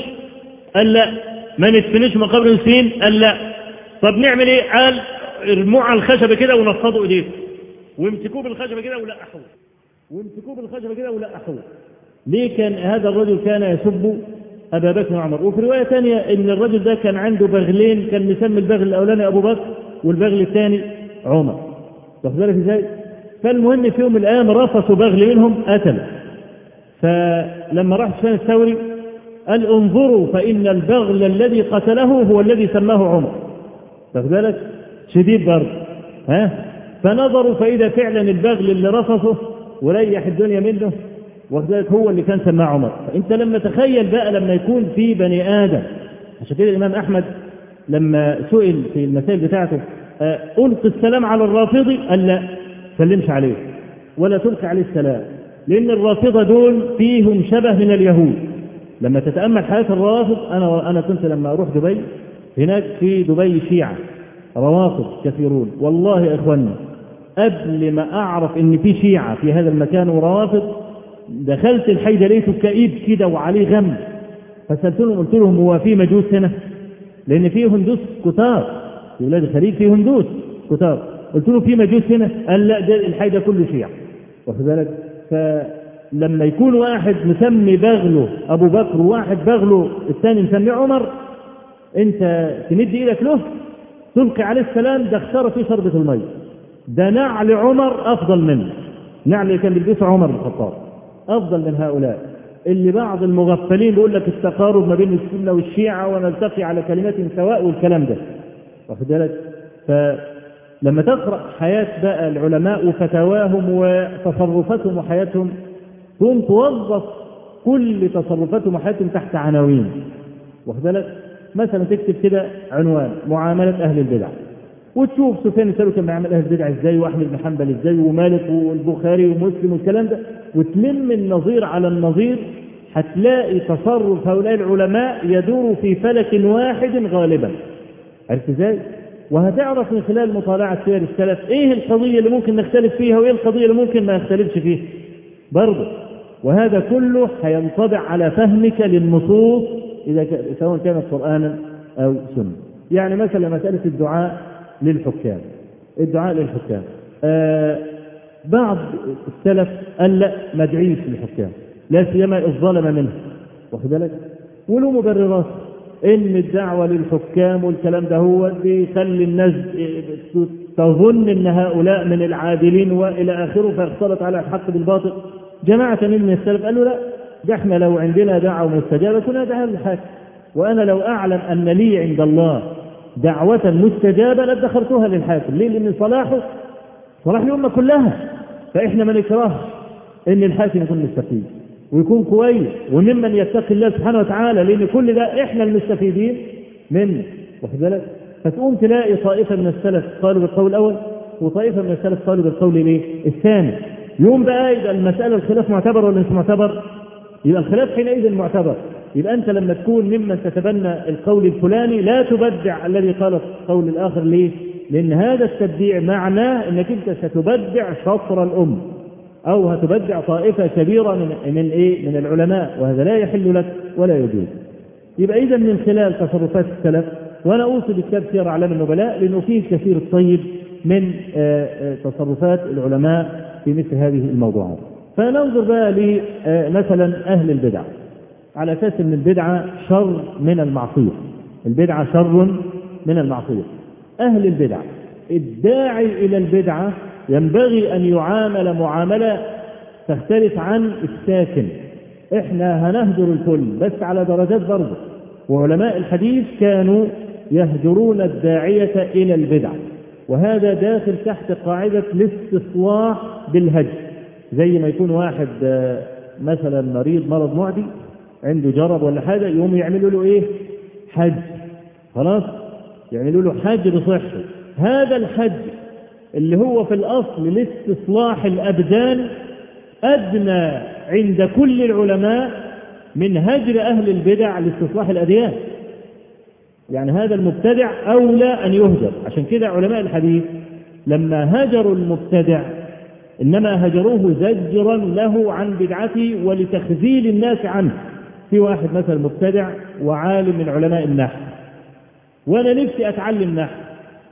قال لا. ما ندفنوش مقابر المسلمين قال لا. طب نعمل إيه؟ قال ارموه على الخشبة كده ونفضوا إيديكم. وامسكوه بالخشبة كده ولقحوه وامسكوه بالخشبة كده ولقحوه ليه كان هذا الرجل كان يسب أبا بكر وعمر؟ وفي رواية ثانية إن الرجل ده كان عنده بغلين كان مسمي البغل الأولاني أبو بكر والبغل الثاني عمر. واخد بالك إزاي؟ فالمهم في يوم من الأيام رفصوا بغل منهم قتله فلما راح سفيان الثوري قال انظروا فإن البغل الذي قتله هو الذي سماه عمر. واخد بالك؟ شديد برضه. ها؟ فنظروا فإذا فعلا البغل اللي رفضه وريح الدنيا منه بالك هو اللي كان سماه عمر. فأنت لما تخيل بقى لما يكون في بني آدم عشان كده الإمام أحمد لما سئل في المسائل بتاعته ألقي السلام على الرافضي؟ قال لا سلمش عليه. ولا تلقي عليه السلام. لأن الرافضة دول فيهم شبه من اليهود. لما تتأمل حياة الروافض أنا أنا كنت لما أروح دبي هناك في دبي شيعة روافض كثيرون. والله يا إخواننا قبل ما أعرف إن في شيعة في هذا المكان وروافض دخلت الحي ده لقيته كئيب كده وعليه غم. فسألتهم قلت لهم هو في مجوس هنا؟ لأن في هندوس كتار. في بلاد الخليج في هندوس كتار. قلت له في مجوس هنا؟ قال لا ده الحي ده كله شيعة. واخد بالك؟ لما يكون واحد مسمي بغله أبو بكر وواحد بغله الثاني مسميه عمر أنت تمد إيدك له تلقي عليه السلام ده اختار فيه شربة المية. ده نعل عمر أفضل منه. نعل كان بيلبسه عمر بن الخطاب. أفضل من هؤلاء. اللي بعض المغفلين بيقول لك التقارب ما بين السنة والشيعة ونلتقي على كلمات سواء والكلام ده. واخد بالك؟ فلما تقرأ حياة بقى العلماء وفتاواهم وتصرفاتهم وحياتهم تقوم توظف كل تصرفاتهم وحياتهم تحت عناوين. واخد بالك؟ مثلا تكتب كده عنوان معاملة أهل البدع. وتشوف سفيان الثوري كان بيعمل أهل البدع إزاي وأحمد بن حنبل إزاي ومالك والبخاري ومسلم والكلام ده وتلم النظير على النظير هتلاقي تصرف هؤلاء العلماء يدور في فلك واحد غالبا عرفت إزاي؟ وهتعرف من خلال مطالعة سير السلف إيه القضية اللي ممكن نختلف فيها وإيه القضية اللي ممكن ما نختلفش فيها برضه وهذا كله هينطبع على فهمك للنصوص إذا. سواء كانت قرآنا أو سنة يعني مثلا مسألة الدعاء للحكام. الدعاء للحكام. آه بعض السلف قال لا ما ادعيش للحكام. لا سيما الظلم منه. واخد بالك؟ وله مبررات. إن الدعوة للحكام والكلام ده هو بيخلي الناس تظن إن هؤلاء من العادلين وإلى آخره فيختلط على الحق بالباطل. جماعة من السلف قالوا لا ده إحنا لو عندنا دعوة مستجابة كنا دعا للحاكم. وأنا لو أعلم أن لي عند الله دعوة مستجابة لادخرتها للحاكم. ليه؟ لأن صلاحه صلاح الأمة كلها. فإحنا ما نكرهش إن الحاكم يكون مستفيد ويكون كويس وممن يتقي الله سبحانه وتعالى لأن كل ده إحنا المستفيدين منه واخد بالك؟ فتقوم تلاقي طائفة من السلف قالوا بالقول الأول وطائفة من السلف قالوا بالقول الإيه؟ الثاني. يوم بقى يبقى المسألة الخلاف معتبر ولا مش معتبر؟ يبقى الخلاف حينئذ معتبر. يبقى أنت لما تكون ممن تتبنى القول الفلاني لا تبدع الذي قال القول الآخر ليه؟ لأن هذا التبديع معناه أنك أنت ستبدع شطر الأم أو هتبدع طائفة كبيرة من من إيه؟ من العلماء وهذا لا يحل لك ولا يجوز. يبقى إذا من خلال تصرفات السلف وأنا أوصي بكتاب سير أعلام النبلاء لأنه فيه كثير الطيب من تصرفات العلماء في مثل هذه الموضوعات. فننظر بقى لمثلا أهل البدع على أساس أن البدعة شر من المعصية. البدعة شر من المعصية. أهل البدع الداعي إلى البدعة ينبغي أن يعامل معاملة تختلف عن الساكن إحنا هنهجر الكل بس على درجات برضه وعلماء الحديث كانوا يهجرون الداعية إلى البدع وهذا داخل تحت قاعدة الاستصلاح بالهجر زي ما يكون واحد مثلا مريض مرض معدي عنده جرب ولا حاجة يقوم يعملوا له إيه؟ حج. خلاص؟ يعملوا له حجر صحي هذا الحج اللي هو في الأصل لاستصلاح الأبدان أدنى عند كل العلماء من هجر أهل البدع لاستصلاح الأديان. يعني هذا المبتدع أولى أن يهجر. عشان كده علماء الحديث لما هجروا المبتدع إنما هجروه زجرا له عن بدعته ولتخذيل الناس عنه. في واحد مثلا مبتدع وعالم من علماء النحو. وأنا نفسي أتعلم نحو.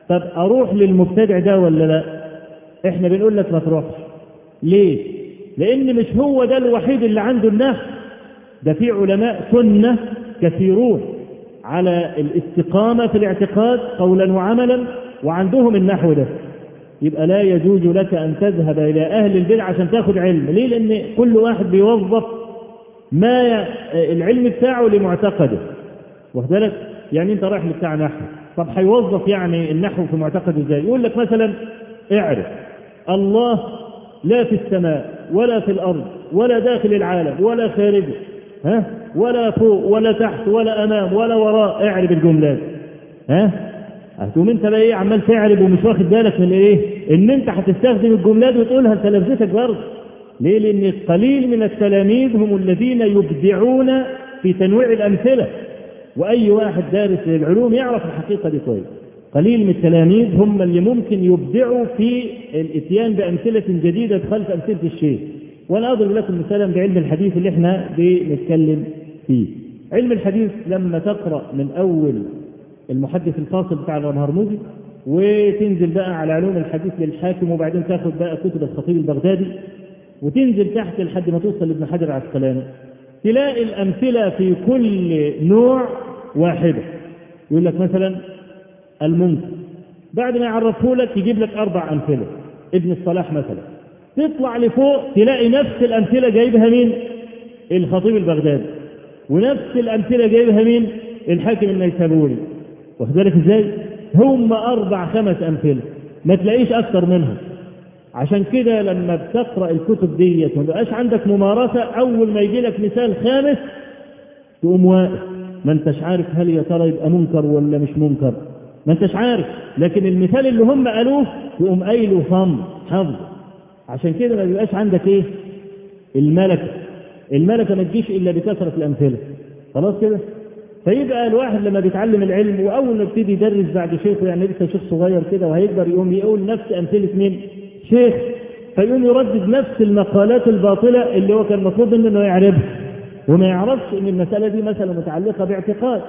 طب أروح للمبتدع ده ولا لا؟ إحنا بنقول لك ما تروحش. ليه؟ لأن مش هو ده الوحيد اللي عنده النحو. ده في علماء سنة كثيرون على الاستقامة في الاعتقاد قولا وعملا وعندهم النحو ده. يبقى لا يجوز لك أن تذهب إلى أهل البدع عشان تاخد علم. ليه؟ لأن كل واحد بيوظف ما العلم بتاعه لمعتقده. واخد يعني انت رايح لبتاع نحو. طب هيوظف يعني النحو في معتقده إزاي؟ يقول لك مثلا اعرف الله لا في السماء ولا في الأرض ولا داخل العالم ولا خارجه ها؟ ولا فوق ولا تحت ولا أمام ولا وراء. اعرف الجملات ها؟ هتقوم انت بقى إيه عمال تعرب ومش واخد بالك من إيه؟ ان انت هتستخدم الجملات وتقولها انت لفظتك برضه. ليه؟ لأن قليل من التلاميذ هم الذين يبدعون في تنويع الأمثلة. وأي واحد دارس للعلوم يعرف الحقيقة دي كويس. قليل من التلاميذ هم اللي ممكن يبدعوا في الإتيان بأمثلة جديدة خلف أمثلة الشيخ. وأنا أضرب لكم مثالا بعلم الحديث اللي إحنا بنتكلم فيه. علم الحديث لما تقرأ من أول المحدث الفاصل بتاع الهرمزي وتنزل بقى على علوم الحديث للحاكم وبعدين تاخد بقى كتب الخطيب البغدادي وتنزل تحت لحد ما توصل لابن حجر العسقلاني تلاقي الأمثلة في كل نوع واحدة. يقول لك مثلا المنكر. بعد ما يعرفه لك يجيب لك أربع أمثلة. ابن الصلاح مثلا. تطلع لفوق تلاقي نفس الأمثلة جايبها مين؟ الخطيب البغدادي. ونفس الأمثلة جايبها مين؟ الحاكم النيسابوري. واخد بالك إزاي؟ هم أربع خمس أمثلة. ما تلاقيش أكثر منهم. عشان كده لما بتقرأ الكتب ديت ما عندك ممارسة أول ما يجي لك مثال خامس تقوم واقف. ما انتش عارف هل يا ترى يبقى منكر ولا مش منكر. ما انتش عارف. لكن المثال اللي هم قالوه تقوم قايله صم حفظ عشان كده ما بيبقاش عندك إيه؟ الملكة. الملكة ما تجيش إلا بكثرة الأمثلة. خلاص كده؟ فيبقى الواحد لما بيتعلم العلم وأول ما يبتدي يدرس بعد شيخه يعني لسه شيخ صغير كده وهيكبر يقوم يقول نفس أمثلة مين؟ شيخ فيقوم يردد نفس المقالات الباطلة اللي هو كان المفروض إنه يعرفها وما يعرفش إن المسألة دي مثلا متعلقة باعتقاد.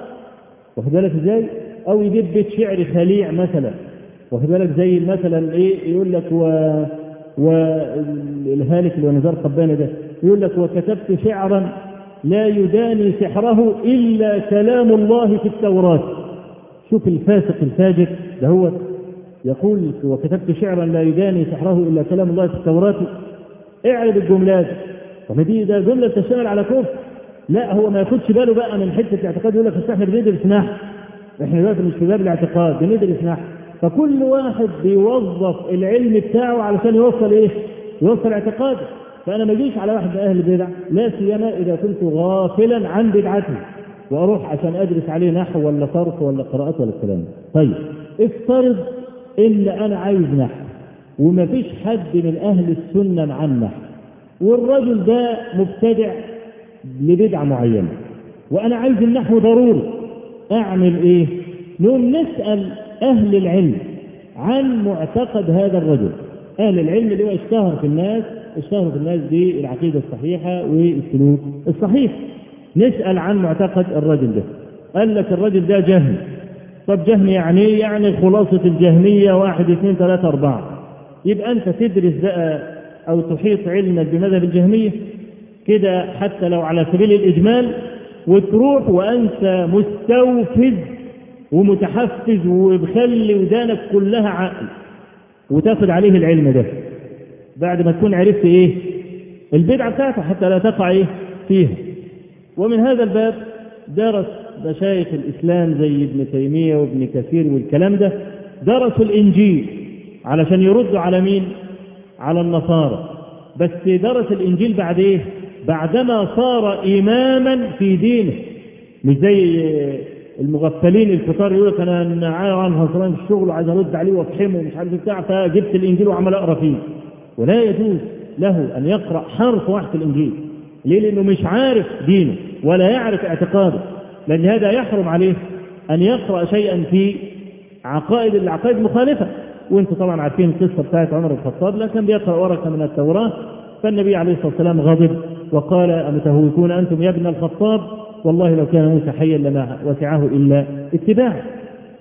واخد بالك إزاي؟ أو يجيب بيت شعر خليع مثلا. واخد بالك؟ زي مثلا إيه؟ يقول لك و والهالك اللي هو نزار قباني ده يقول لك وكتبت شعرا لا يداني سحره إلا كلام الله في التوراة. شوف الفاسق الفاجر ده هو يقول وكتبت شعرا لا يداني سحره إلا كلام الله في التوراة. اعرض الجملات طب دي ده جملة تشتمل على كفر. لا هو ما ياخدش باله بقى من حتة الاعتقاد يقول لك إحنا بندرس نحو إحنا دلوقتي مش في باب الاعتقاد بندرس نحو فكل واحد بيوظف العلم بتاعه علشان يوصل إيه؟ يوصل اعتقاده. فأنا ما أجيش على واحد من أهل البدع لا سيما إذا كنت غافلا عن بدعته. وأروح عشان أدرس عليه نحو ولا صرف ولا قراءات ولا الكلام. طيب افترض ان أنا عايز نحو وما فيش حد من أهل السنة مع النحو والرجل ده مبتدع لبدعة معينة وأنا عايز النحو ضروري. أعمل إيه؟ نقوم نسأل أهل العلم عن معتقد هذا الرجل. أهل العلم اللي هو اشتهر في الناس اشتهر في الناس بالعقيده الصحيحة والسلوك الصحيح. نسأل عن معتقد الرجل ده. قال لك الرجل ده جهمي طب جهمي يعني إيه؟ يعني خلاصة الجهميه واحد اثنين ثلاثة أربعة. يبقى أنت تدرس بقى أو تحيط علمك بمذهب الجهميه كده حتى لو على سبيل الإجمال وتروح وأنت مستوفز ومتحفز ومخلي ودانك كلها عقل وتاخد عليه العلم ده. بعد ما تكون عرفت إيه؟ البدعة بتاعته حتى لا تقع إيه؟ فيها. ومن هذا الباب درس مشايخ الإسلام زي ابن تيمية وابن كثير والكلام ده درسوا الإنجيل علشان يردوا على مين؟ على النصارى. بس درس الإنجيل بعد إيه؟ بعدما صار إماما في دينه. مش زي المغفلين الكتار يقول لك أنا أنا هصران الشغل وعايز أرد عليه وافهمه ومش عارف بتاع فجبت الإنجيل وعمال أقرأ فيه. ولا يجوز له أن يقرأ حرف واحد في الإنجيل. ليه؟ لأنه مش عارف دينه ولا يعرف اعتقاده. لأن هذا يحرم عليه أن يقرأ شيئا في عقائد العقائد مخالفة. وأنتم طبعا عارفين القصة بتاعت عمر الخطاب لا كان بيقرأ ورقة من التوراة. فالنبي عليه الصلاة والسلام غضب وقال امتهوكون أنتم يا ابن الخطاب؟ والله لو كان موسى حيا لما وسعه إلا اتباعه.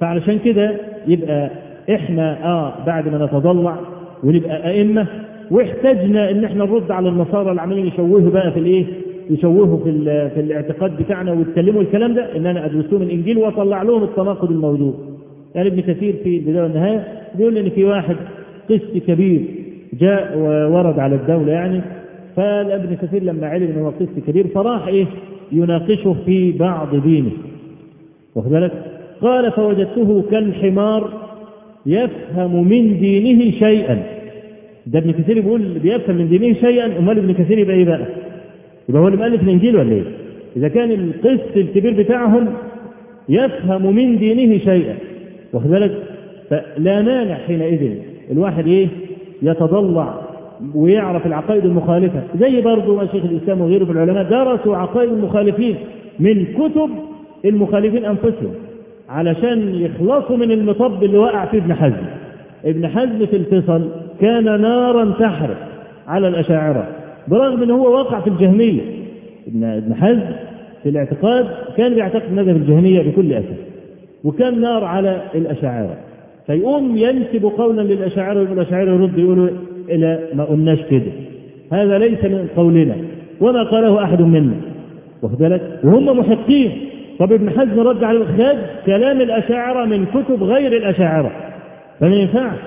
فعلشان كده يبقى إحنا آه بعد ما نتضلع ونبقى أئمة واحتجنا إن إحنا نرد على النصارى اللي عمالين يشوهوا بقى في الإيه؟ يشوهوا في في الاعتقاد بتاعنا ويتكلموا الكلام ده إن أنا ادرس لهم الانجيل وأطلع لهم التناقض الموجود. يعني ابن كثير في البدايه والنهايه بيقول إن في واحد قس كبير جاء وورد على الدولة يعني فابن كثير لما علم إن هو قس كبير فراح إيه؟ يناقشه في بعض دينه. واخد بالك؟ قال فوجدته كالحمار يفهم من دينه شيئا. ده ابن كثير بيقول بيفهم من دينه شيئا أمال ابن كثير يبقى إيه بقى؟ يبقى هو اللي مؤلف الإنجيل ولا إيه؟ إذا كان القس الكبير بتاعهم يفهم من دينه شيئا واخد بالك؟ فلا مانع حينئذ الواحد إيه؟ يتضلع ويعرف العقائد المخالفة زي برضه ما شيخ الإسلام وغيره من العلماء درسوا عقائد المخالفين من كتب المخالفين أنفسهم علشان يخلصوا من المطب اللي وقع فيه ابن حزم ابن حزم في الفصل كان نارا تحرق على الأشاعرة برغم ان هو وقع في الجهمية. ابن حزم في الاعتقاد كان بيعتقد مذهب الجهمية بكل أسف وكان نار على الأشاعرة. فيقوم ينسب قولا للأشاعرة والاشاعره يرد يقولوا إلى ما قلناش كده. هذا ليس من قولنا وما قاله أحد منا. واخد بالك؟ وهم محقين. طب ابن حزم رد على خد كلام الأشاعرة من كتب غير الأشاعرة. فما ينفعش.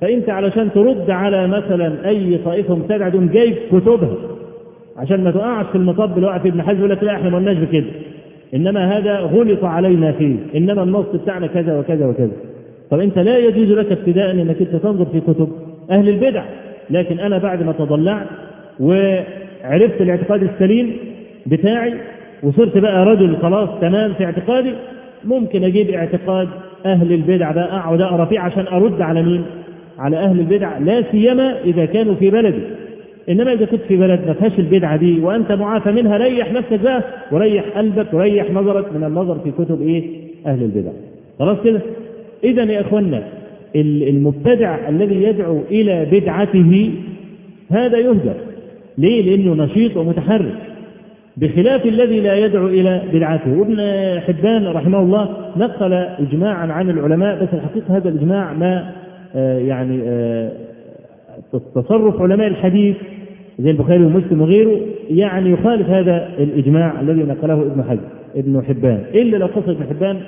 فإنت علشان ترد على مثلا أي طائفة مبتدعة تقوم جايب كتبها عشان ما تقعش في المطب اللي وقع ابن حزم يقول لك لا إحنا ما قلناش بكده. إنما هذا غلط علينا فيه. إنما النص بتاعنا كذا وكذا وكذا. طب إنت لا يجوز لك ابتداء إنك أنت تنظر في كتب أهل البدع. لكن أنا بعد ما تضلعت وعرفت الاعتقاد السليم بتاعي وصرت بقى رجل خلاص تمام في اعتقادي ممكن أجيب اعتقاد أهل البدع ده أقعد أقرأ فيه عشان أرد على مين؟ على أهل البدع لا سيما إذا كانوا في بلدي إنما إذا كنت في بلد ما فيهاش البدعة دي وأنت معافى منها ريح نفسك بقى وريح قلبك وريح نظرك من النظر في كتب إيه؟ أهل البدع. خلاص كده؟ اذا يا اخوانا المبتدع الذي يدعو إلى بدعته هذا يهجر. ليه؟ لأنه نشيط ومتحرك. بخلاف الذي لا يدعو إلى بدعته، وابن حبان رحمه الله نقل اجماعا عن العلماء بس الحقيقة هذا الإجماع ما يعني آه تصرف علماء الحديث زي البخاري ومسلم وغيره يعني يخالف هذا الإجماع الذي نقله ابن حزم ابن حبان. إلا لو قصد ابن حبان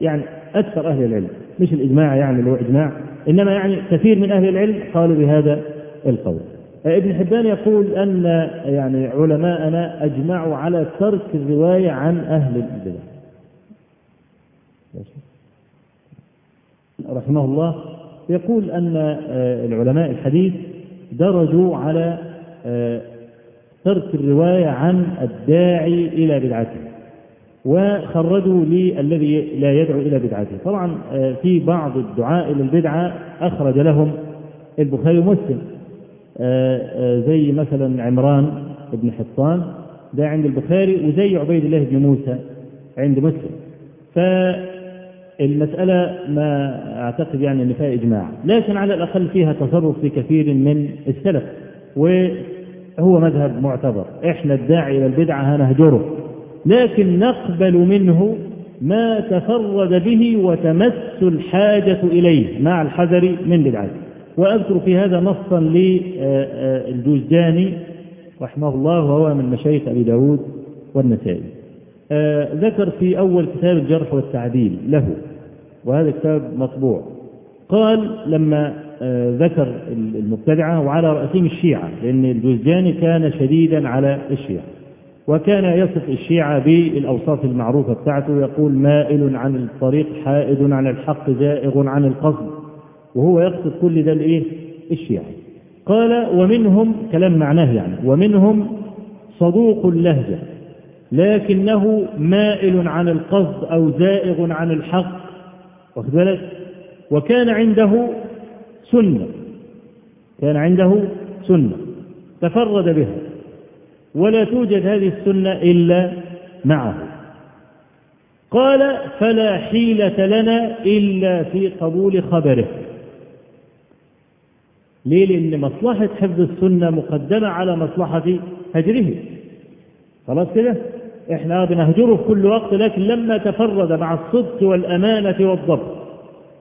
يعني أكثر أهل العلم. مش الإجماع يعني اللي هو إجماع إنما يعني كثير من أهل العلم قالوا بهذا القول. ابن حبان يقول أن يعني علماءنا أجمعوا على ترك الرواية عن أهل البدع. رحمه الله. يقول أن العلماء الحديث درجوا على ترك الرواية عن الداعي إلى بدعته وخرجوا للذي لا يدعو إلى بدعته. طبعا في بعض الدعاء إلى البدعة أخرج لهم البخاري ومسلم زي مثلا عمران بن حطان ده عند البخاري وزي عبيد الله بن موسى عند مسلم. فالمسألة ما أعتقد يعني أن فيها إجماع لكن على الأقل فيها تصرف في كثير من السلف وهو مذهب معتبر إحنا الداعي إلى البدعة هنهجره لكن نقبل منه ما تفرد به وتمس الحاجة إليه مع الحذر من بدعته. وأذكر في هذا نصا للجوزجاني رحمه الله وهو من مشايخ أبي داود والنسائي. آه ذكر في أول كتاب الجرح والتعديل له وهذا كتاب مطبوع. قال لما آه ذكر المبتدعة وعلى رأسهم الشيعة لأن الجوزجاني كان شديدا على الشيعة وكان يصف الشيعة بالأوصاف المعروفة بتاعته يقول مائل عن الطريق حائد عن الحق زائغ عن القصد وهو يقصد كل ده الايه الشيعة. قال ومنهم كلام معناه يعني ومنهم صدوق اللهجة لكنه مائل عن القصد أو زائغ عن الحق. واخد بالك؟ وكان عنده سنة. كان عنده سنة. تفرد بها. ولا توجد هذه السنة إلا معه. قال فلا حيلة لنا إلا في قبول خبره. ليه؟ لأن مصلحة حفظ السنة مقدمة على مصلحة هجره. خلاص كده؟ إحنا بنهجره في كل وقت لكن لما تفرد مع الصدق والأمانة والضبط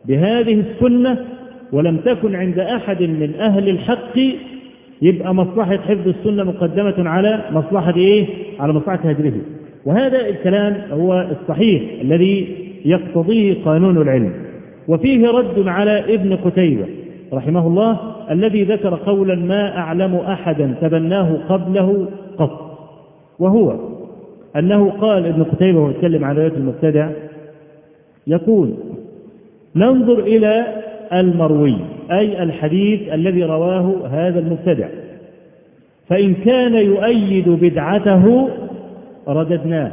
بهذه السنة ولم تكن عند أحد من أهل الحق يبقى مصلحة حفظ السنة مقدمة على مصلحة إيه؟ على مصلحة هجره وهذا الكلام هو الصحيح الذي يقتضيه قانون العلم وفيه رد على ابن قتيبة رحمه الله الذي ذكر قولا ما أعلم أحدا تبناه قبله قط وهو أنه قال ابن قتيبة وهو يتكلم عن رواية المبتدع يقول ننظر إلى المروي أي الحديث الذي رواه هذا المبتدع فإن كان يؤيد بدعته رددناه.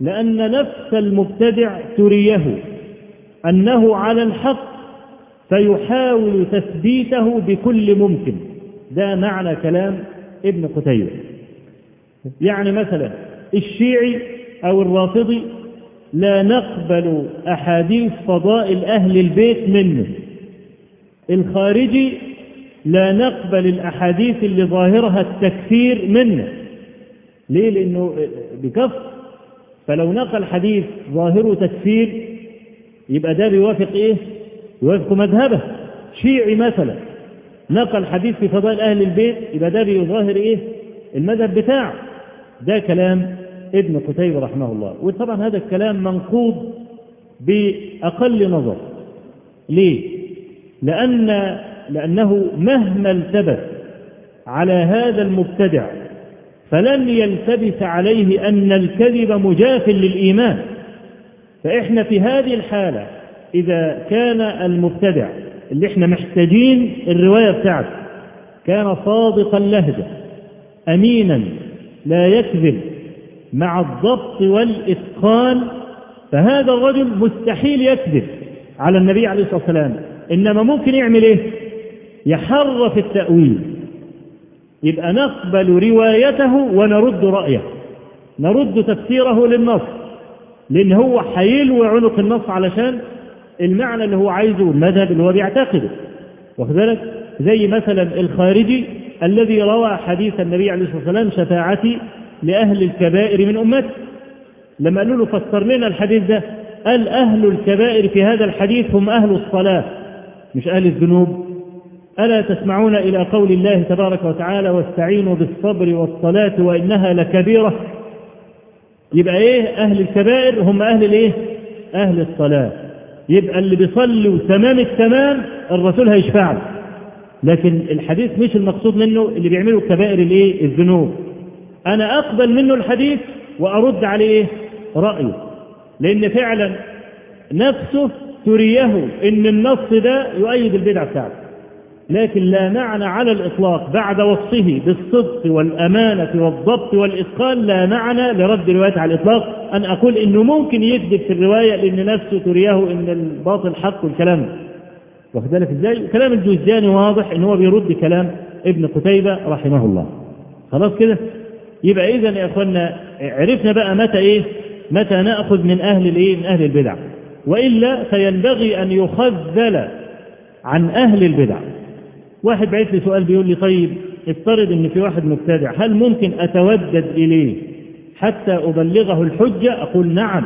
لأن نفس المبتدع تريه أنه على الحق فيحاول تثبيته بكل ممكن. ده معنى كلام ابن قتيبة. يعني مثلا الشيعي أو الرافضي لا نقبل أحاديث فضائل أهل البيت منه. الخارجي لا نقبل الأحاديث اللي ظاهرها التكفير منه. ليه؟ لأنه بكفر فلو نقل حديث ظاهره تكفير يبقى ده بيوافق إيه؟ يوافق مذهبه. شيعي مثلا نقل حديث في فضائل أهل البيت يبقى ده بيظاهر إيه؟ المذهب بتاعه. ده كلام ابن قتيبة رحمه الله. وطبعا هذا الكلام منقوض بأقل نظر. ليه؟ لأن لأنه مهما التبس على هذا المبتدع فلن يلتبس عليه أن الكذب مجاف للإيمان. فإحنا في هذه الحالة إذا كان المبتدع اللي إحنا محتاجين الرواية بتاعته كان صادق اللهجة أمينا لا يكذب مع الضبط والإتقان فهذا الرجل مستحيل يكذب على النبي عليه الصلاة والسلام. إنما ممكن يعمل إيه؟ يحرف التأويل. يبقى نقبل روايته ونرد رأيه. نرد تفسيره للنص. لأن هو هيلوي عنق النص علشان المعنى اللي هو عايزه المذهب اللي هو بيعتقده. واخد بالك؟ زي مثلا الخارجي الذي روى حديث النبي عليه الصلاة والسلام شفاعتي لأهل الكبائر من أمته لما قالوا له فسر لنا الحديث ده قال أهل الكبائر في هذا الحديث هم أهل الصلاة مش أهل الذنوب. ألا تسمعون إلى قول الله تبارك وتعالى واستعينوا بالصبر والصلاة وإنها لكبيرة يبقى إيه؟ أهل الكبائر هم أهل الإيه؟ أهل الصلاة. يبقى اللي بيصلوا تمام التمام الرسول هيشفع له. لكن الحديث مش المقصود منه اللي بيعملوا كبائر الايه؟ الذنوب. أنا أقبل منه الحديث وأرد عليه رأيه لأن فعلا نفسه تريه إن النص ده يؤيد البدعة بتاعته. لكن لا معنى على الإطلاق بعد وصفه بالصدق والأمانة والضبط والإتقان لا معنى لرد الرواية على الإطلاق. أن أقول إنه ممكن يكذب في الرواية لأن نفسه تريه إن الباطل حق والكلام ده واخد بالك إزاي؟ كلام الجوزجاني واضح إن هو بيرد كلام ابن قتيبة رحمه الله خلاص كده؟ يبقى إذا يا أخوانا عرفنا بقى متى إيه؟ متى نأخذ من أهل الإيه؟ من أهل البدع وإلا فينبغي أن يخذل عن أهل البدع واحد بعت لي سؤال بيقول لي طيب افترض إن في واحد مبتدع هل ممكن أتودد إليه حتى أبلغه الحجة أقول نعم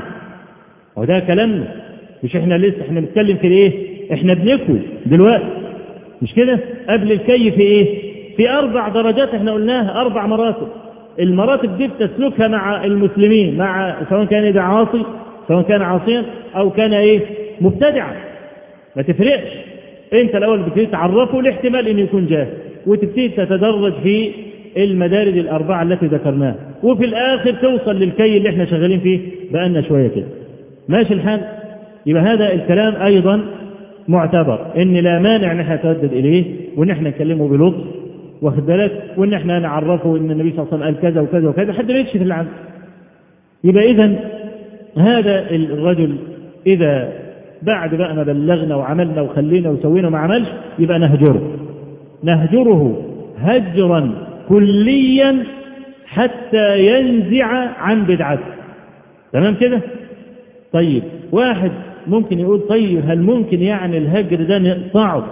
وده كلامنا مش إحنا لسه إحنا بنتكلم في الإيه إحنا بنكوي دلوقتي. مش كده؟ قبل الكي في إيه؟ في أربع درجات إحنا قلناها أربع مراتب. المراتب دي بتسلكها مع المسلمين مع سواء كان ده عاصي سواء كان عاصيا أو كان إيه؟ مبتدعا. ما تفرقش. انت الأول بتبتدي تعرفه الاحتمال انه يكون جاهل وتبتدي تتدرج في المدارج الأربعة التي ذكرناها. وفي الآخر توصل للكي اللي إحنا شغالين فيه بقالنا شوية كده. ماشي الحال؟ يبقى هذا الكلام أيضا معتبر. ان لا مانع ان إحنا نتردد إليه وان إحنا نكلمه بلطف. واخد بالك؟ وان إحنا نعرفه إن النبي صلى الله عليه وسلم قال كذا وكذا وكذا حد ما يكشف اللي يبقى اذا هذا الرجل إذا بعد بقى ما بلغنا وعملنا وخلينا وسوينا وما عملش يبقى نهجره. نهجره هجرا كليا حتى ينزع عن بدعته. تمام كده؟ طيب واحد ممكن يقول طيب هل ممكن يعني الهجر ده نقطعه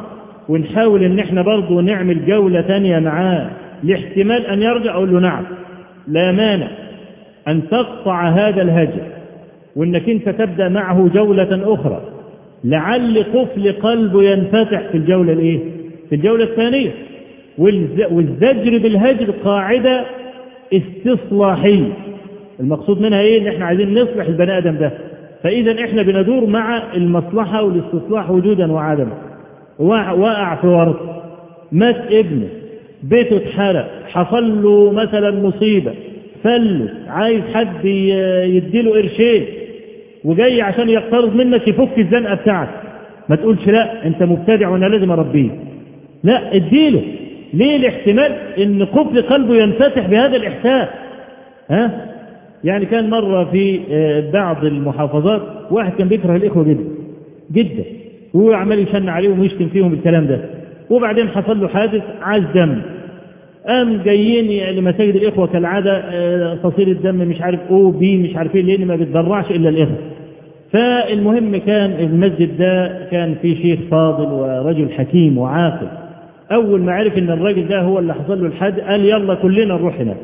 ونحاول إن إحنا برضه نعمل جولة تانية معاه لاحتمال أن يرجع أقول له نعم. لا مانع أن تقطع هذا الهجر وإنك أنت تبدأ معه جولة أخرى. لعل قفل قلبه ينفتح في الجولة الإيه؟ في الجولة الثانية. والزجر بالهجر قاعدة استصلاحية. المقصود منها إيه؟ إن إحنا عايزين نصلح البني آدم ده. فإذا إحنا بندور مع المصلحة والاستصلاح وجودا وعدما. وقع في ورط مات ابنه بيته اتحرق. حصل له مثلا مصيبة. فلس عايز حد يديله قرشين. وجاي عشان يقترض منك يفك الزنقة بتاعتك. ما تقولش لا أنت مبتدع وأنا لازم أربيه. لا اديله. ليه الاحتمال إن قفل قلبه ينفتح بهذا الإحساس؟ ها؟ يعني كان مرة في بعض المحافظات واحد كان بيكره الإخوة جدا جدا وهو عمال يشن عليهم ويشتم فيهم الكلام ده. وبعدين حصل له حادث عاز دم. قام جايين لمساجد الإخوة كالعادة تصير الدم مش عارف أو بي مش عارفين لأن ما بتضرعش إلا الإخوة. فالمهم كان المسجد ده كان فيه شيخ فاضل ورجل حكيم وعاقل. أول ما عرف إن الراجل ده هو اللي حصل له الحد قال يلا كلنا نروح هناك.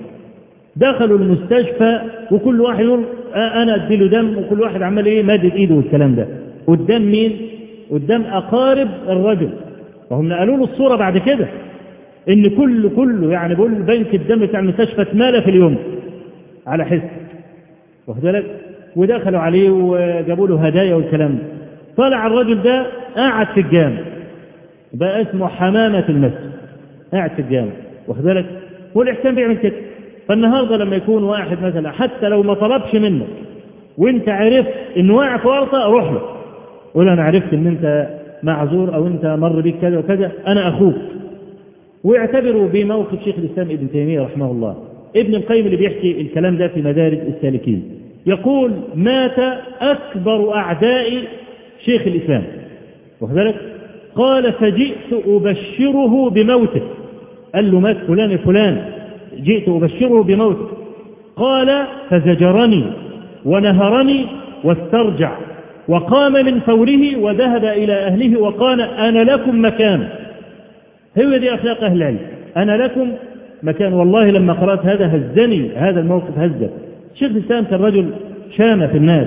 دخلوا المستشفى وكل واحد يقول أنا أديله دم وكل واحد عمال إيه؟ مادد إيده والكلام ده. قدام مين؟ قدام أقارب الرجل. وهم قالوا له الصورة بعد كده. إن كله كله يعني بقول بنك الدم بتاع المستشفى اتمالى في اليوم. على حس واخد بالك؟ ودخلوا عليه وجابوا له هدايا والكلام ده. طلع الرجل ده قاعد في الجامع. بقى اسمه حمامة المسجد. قاعد في الجامع. واخد بالك؟ والإحسان بيعمل كده. فالنهاردة لما يكون واحد مثلا حتى لو ما طلبش منك وانت عرفت انه واقع في ورطة روح له. قول أنا عرفت إن أنت معذور أو أنت مر بيك كذا وكذا أنا أخوك. واعتبروا بموقف شيخ الإسلام ابن تيمية رحمه الله. ابن القيم اللي بيحكي الكلام ده في مدارج السالكين. يقول مات أكبر أعداء شيخ الإسلام. بالك؟ قال فجئت أبشره بموته. قال له مات فلان فلان. جئت أبشره بموته قال فزجرني ونهرني واسترجع وقام من فوره وذهب إلى أهله وقال أنا لكم مكان. هو دي أخلاق أهل العلم. أنا لكم مكان. والله لما قرأت هذا هزني هذا الموقف هزة. شيخ الإسلام كان رجل شامة في الناس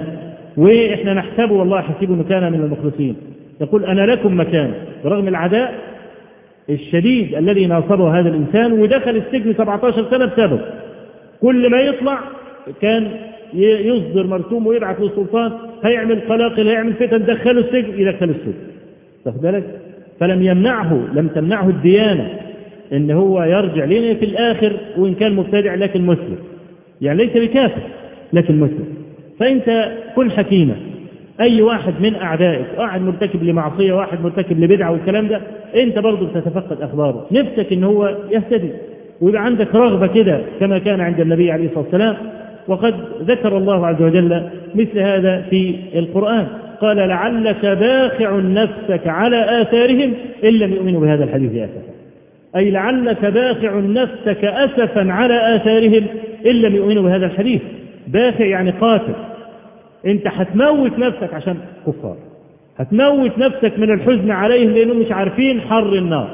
وإحنا نحسبه والله حسيبه أنه كان من المخلصين. يقول أنا لكم مكان. برغم العداء الشديد الذي ناصره هذا الإنسان ودخل السجن 17 سنة بسبب. كل ما يطلع كان يصدر مرسوم ويبعث للسلطان هيعمل قلاقل هيعمل فتن دخله السجن يدخل السجن. تاخد بالك؟ فلم يمنعه لم تمنعه الديانة إن هو يرجع لنا في الآخر وإن كان مبتدع لكن مسلم. يعني ليس بكافر لكن مسلم. فأنت كن حكيما. أي واحد من أعدائك واحد مرتكب لمعصية واحد مرتكب لبدعة والكلام ده أنت برضه بتتفقد أخباره. نفسك إن هو يهتدي ويبقى عندك رغبة كده كما كان عند النبي عليه الصلاة والسلام. وقد ذكر الله عز وجل مثل هذا في القرآن. قال لعلك باخع نفسك على آثارهم إن لم يؤمنوا بهذا الحديث أسفا أي لعلك باخع نفسك أسفا على آثارهم إن لم يؤمنوا بهذا الحديث. باخع يعني قاتل. أنت هتموت نفسك عشان كفار. هتموت نفسك من الحزن عليهم لأنهم مش عارفين حر النار.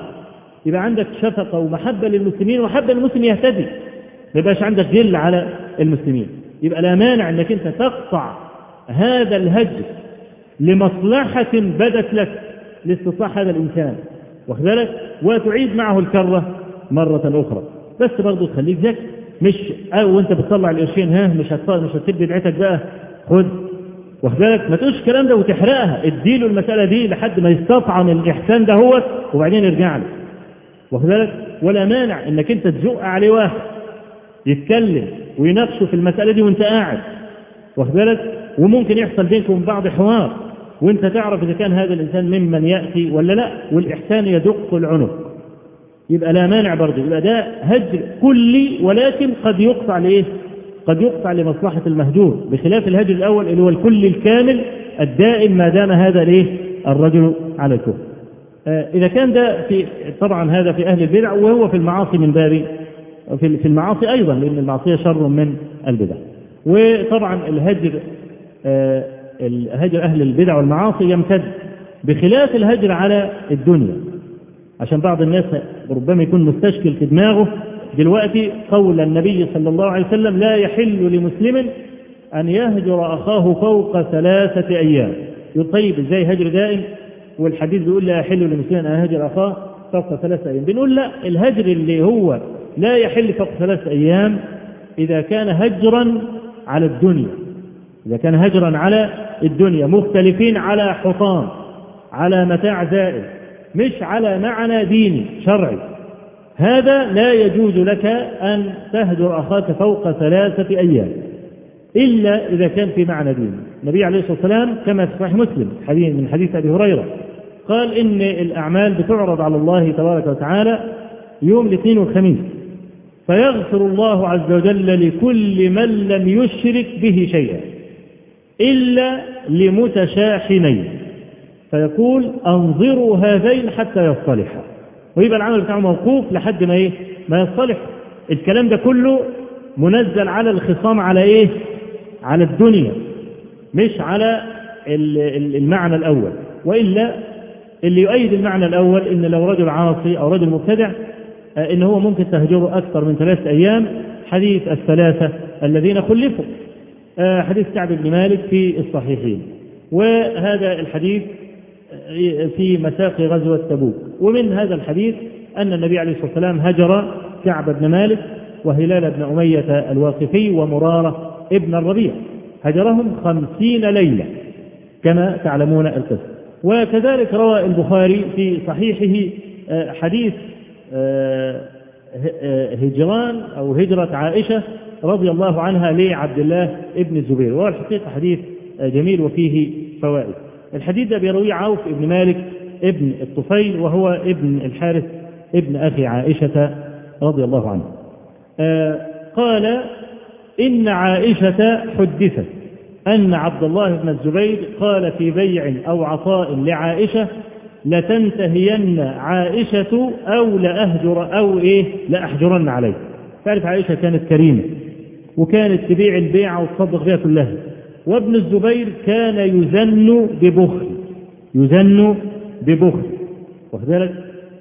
يبقى عندك شفقة ومحبة للمسلمين ومحبة للمسلم يهتدي. ما يبقاش عندك جل على المسلمين. يبقى لا مانع انك انت تقطع هذا الهجر لمصلحة بدت لك لاستطاع هذا الإنسان. واخد بالك؟ وتعيد معه الكرة مرة أخرى. بس برضه تخليك ذكي. مش أو وأنت بتطلع القرشين ها مش هتصل مش هتسيب بدعتك بقى. خد واخد بالك؟ ما تقولش الكلام ده وتحرقها. اديله المسألة دي لحد ما يستطعم الإحسان ده هو وبعدين يرجع له. واخد بالك؟ ولا مانع إنك أنت تزق عليه واحد يتكلم ويناقشه في المسألة دي وأنت قاعد. واخد بالك؟ وممكن يحصل بينكم بعض حوار. وأنت تعرف إذا كان هذا الإنسان ممن يأتي ولا لا والإحسان يدق العنق. يبقى لا مانع برضه. يبقى ده هجر كلي ولكن قد يقطع لإيه؟ قد يقطع لمصلحة المهجور بخلاف الهجر الأول اللي هو الكل الكامل الدائم ما دام هذا الايه؟ الرجل على الكفر. آه إذا كان ده في طبعا هذا في أهل البدع وهو في المعاصي من باب في في المعاصي أيضا لأن المعصية شر من البدع. وطبعا الهجر آه الهجر أهل البدع والمعاصي يمتد بخلاف الهجر على الدنيا عشان بعض الناس ربما يكون مستشكل في دماغه دلوقتي قول النبي صلى الله عليه وسلم لا يحل لمسلم أن يهجر أخاه فوق ثلاثة أيام. طيب إزاي هجر دائم؟ والحديث بيقول لا يحل لمسلم أن يهجر أخاه فوق ثلاثة أيام. بنقول لا الهجر اللي هو لا يحل فوق ثلاثة أيام إذا كان هجرا على الدنيا. إذا كان هجرا على الدنيا مختلفين على حطام على متاع زائل مش على معنى ديني شرعي. هذا لا يجوز لك أن تهجر أخاك فوق ثلاثة أيام إلا إذا كان في معنى ديني النبي عليه الصلاة والسلام كما في صحيح مسلم حديث من حديث أبي هريرة قال إن الأعمال بتعرض على الله تبارك وتعالى يوم الاثنين والخميس فيغفر الله عز وجل لكل من لم يشرك به شيئا إلا لمتشاحنين. فيقول أنظروا هذين حتى يصطلحا. ويبقى العمل بتاعه موقوف لحد ما إيه؟ ما يصطلح. الكلام ده كله منزل على الخصام على إيه؟ على الدنيا مش على المعنى الأول. وإلا اللي يؤيد المعنى الأول إن لو رجل عاصي أو رجل مبتدع إن هو ممكن تهجره أكثر من ثلاثة أيام. حديث الثلاثة الذين خلفوا حديث كعب بن مالك في الصحيحين. وهذا الحديث في مساق غزوة تبوك. ومن هذا الحديث أن النبي عليه الصلاة والسلام هجر كعب بن مالك وهلال بن أمية الواقفي ومرارة ابن الربيع. هجرهم خمسين ليلة كما تعلمون القصة. وكذلك روى البخاري في صحيحه حديث هجران أو هجرة عائشة رضي الله عنها لعبد الله ابن الزبير. وهو الحقيقة حديث جميل وفيه فوائد. الحديث ده بيرويه عوف ابن مالك ابن الطفيل وهو ابن الحارث ابن أخي عائشة رضي الله عنه آه قال إن عائشة حدثت أن عبد الله بن الزبير قال في بيع أو عطاء لعائشة لتنتهين عائشة أو لأهجر أو إيه؟ لأحجرن عليه تعرف عائشة كانت كريمة وكانت تبيع البيعة وتصدق بها كلها. وابن الزبير كان يزن ببخل يزن ببخل واخد بالك؟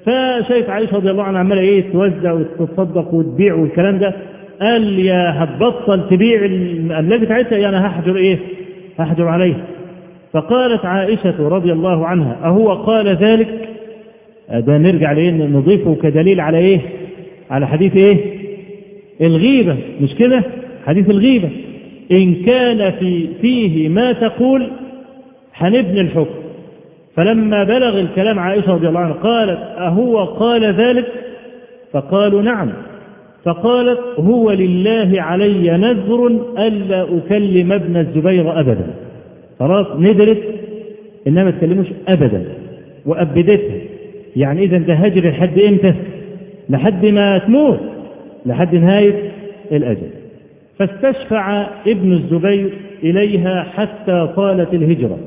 فشايف عائشة رضي الله عنها عمالة إيه؟ توزع وتتصدق وتبيع والكلام ده قال يا هتبطل تبيع الأملاك بتاعتها يعني هحجر إيه؟ هحجر عليها. فقالت عائشة رضي الله عنها أهو قال ذلك؟ ده نرجع ليه نضيفه كدليل على إيه؟ على حديث إيه؟ الغيبة مش كده؟ حديث الغيبة. إن كان في فيه ما تقول هنبني الحكم. فلما بلغ الكلام عائشة رضي الله عنها قالت أهو قال ذلك؟ فقالوا نعم. فقالت هو لله علي نذر ألا أكلم ابن الزبير أبدا. خلاص ندرت إنها ما تكلموش أبدا وأبدتها يعني إذا ده هجر لحد إمتى؟ لحد ما تموت لحد نهاية الأجل. فاستشفع ابن الزبير إليها حتى طالت الهجرة.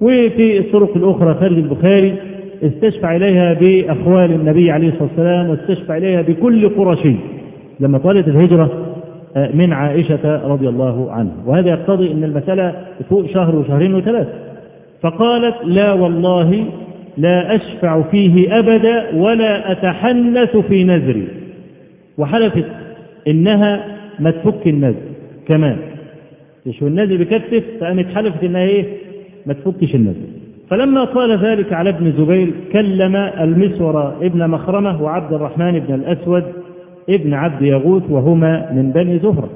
وفي الطرق الأخرى خارج البخاري استشفع إليها بأخوال النبي عليه الصلاة والسلام واستشفع إليها بكل قرشي لما طالت الهجرة من عائشة رضي الله عنها. وهذا يقتضي أن المسألة فوق شهر وشهرين وثلاثة فقالت لا والله لا أشفع فيه أبدا ولا أتحنث في نذري. وحلفت إنها ما تفك النذر كمان. شو النذر بكتف؟ فقامت حلفت إنها إيه؟ ما تفكش النذر فلما قال ذلك على ابن زبير كلم المسور ابن مخرمة وعبد الرحمن بن الأسود ابن عبد يغوث وهما من بني زهرة.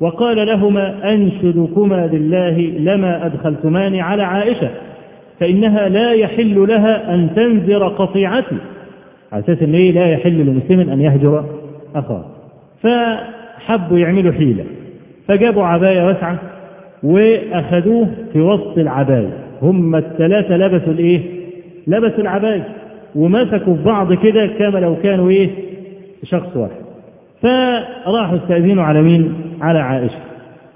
وقال لهما أنشدكما بالله لما أدخلتمان على عائشة فإنها لا يحل لها أن تنذر قطيعتي. على أساس أن لا يحل لمسلم أن يهجر أخاه. فحبوا يعملوا حيلة. فجابوا عباية واسعة وأخذوه في وسط العباية. هم الثلاثة لبسوا الإيه؟ لبسوا العباية. ومسكوا في بعض كده كما لو كانوا إيه؟ شخص واحد. فراحوا استأذنوا على مين؟ على عائشة.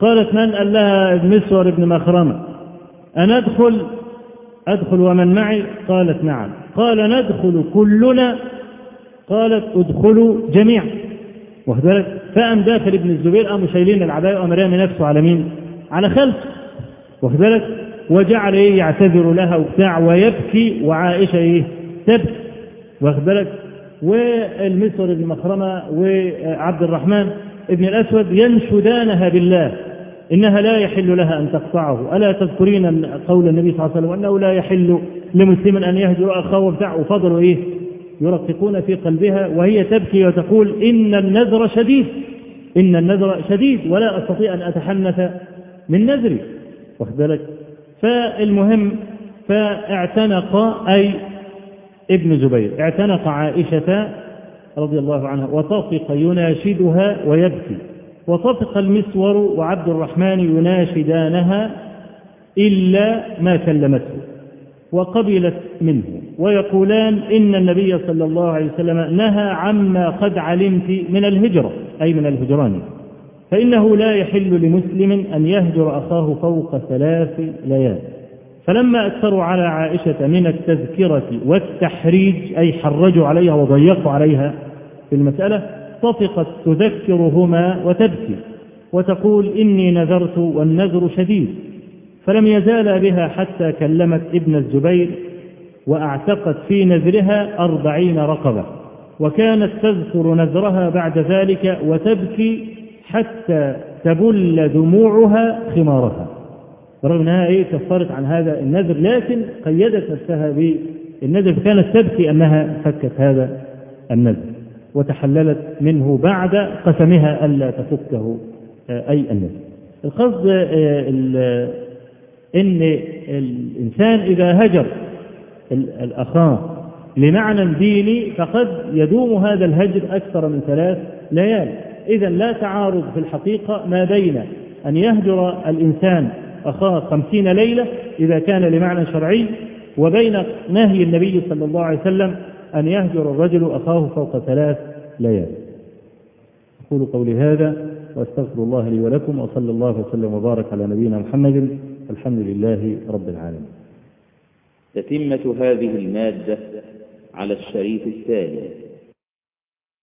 قالت من؟ قال لها المسور ابن مخرمة. أنا أدخل؟ أدخل ومن معي؟ قالت نعم. قال ندخل كلنا؟ قالت ادخلوا جميعا. واخد بالك؟ فقام داخل ابن الزبير قاموا شايلين العباية وقام رامي نفسه على مين؟ على خلفه واخد بالك؟ وجعل إيه؟ يعتذر لها وبتاع ويبكي وعائشة إيه؟ تبكي. واخد بالك؟ والمسور بن وعبد الرحمن ابن الأسود ينشدانها بالله إنها لا يحل لها أن تقطعه، ألا تذكرين قول النبي صلى الله عليه وسلم أنه لا يحل لمسلم أن يهجر أخاه وبتاع؟ وفضلوا إيه؟ يرققون في قلبها وهي تبكي وتقول إن النذر شديد إن النذر شديد ولا أستطيع أن أتحنث من نذري. واخد بالك؟ فالمهم فاعتنق أي ابن زبير اعتنق عائشة رضي الله عنها وطفق يناشدها ويبكي. وطفق المسور وعبد الرحمن يناشدانها إلا ما كلمته. وقبلت منه. ويقولان إن النبي صلى الله عليه وسلم نهى عما قد علمت من الهجرة أي من الهجران. فإنه لا يحل لمسلم أن يهجر أخاه فوق ثلاث ليال. فلما أكثروا على عائشة من التذكرة والتحريج أي حرجوا عليها وضيقوا عليها في المسألة طفقت تذكرهما وتبكي وتقول إني نذرت والنذر شديد. فلم يزال بها حتى كلمت ابن الزبير وأعتقت في نذرها أربعين رقبة وكانت تذكر نذرها بعد ذلك وتبكي حتى تبل دموعها خمارها برغم أنها إيه كفرت عن هذا النذر لكن قيدت نفسها بالنذر فكانت تبكي أنها فكت هذا النذر وتحللت منه بعد قسمها ألا تفكه أي النذر. القصد إن الإنسان إذا هجر الأخاه لمعنى ديني فقد يدوم هذا الهجر أكثر من ثلاث ليال. إذا لا تعارض في الحقيقة ما بين أن يهجر الإنسان أخاه خمسين ليلة إذا كان لمعنى شرعي وبين نهي النبي صلى الله عليه وسلم أن يهجر الرجل أخاه فوق ثلاث ليال. أقول قولي هذا وأستغفر الله لي ولكم وصلى الله وسلم وبارك على نبينا محمد الحمد لله رب العالمين. تتمة هذه المادة على الشريط الثاني.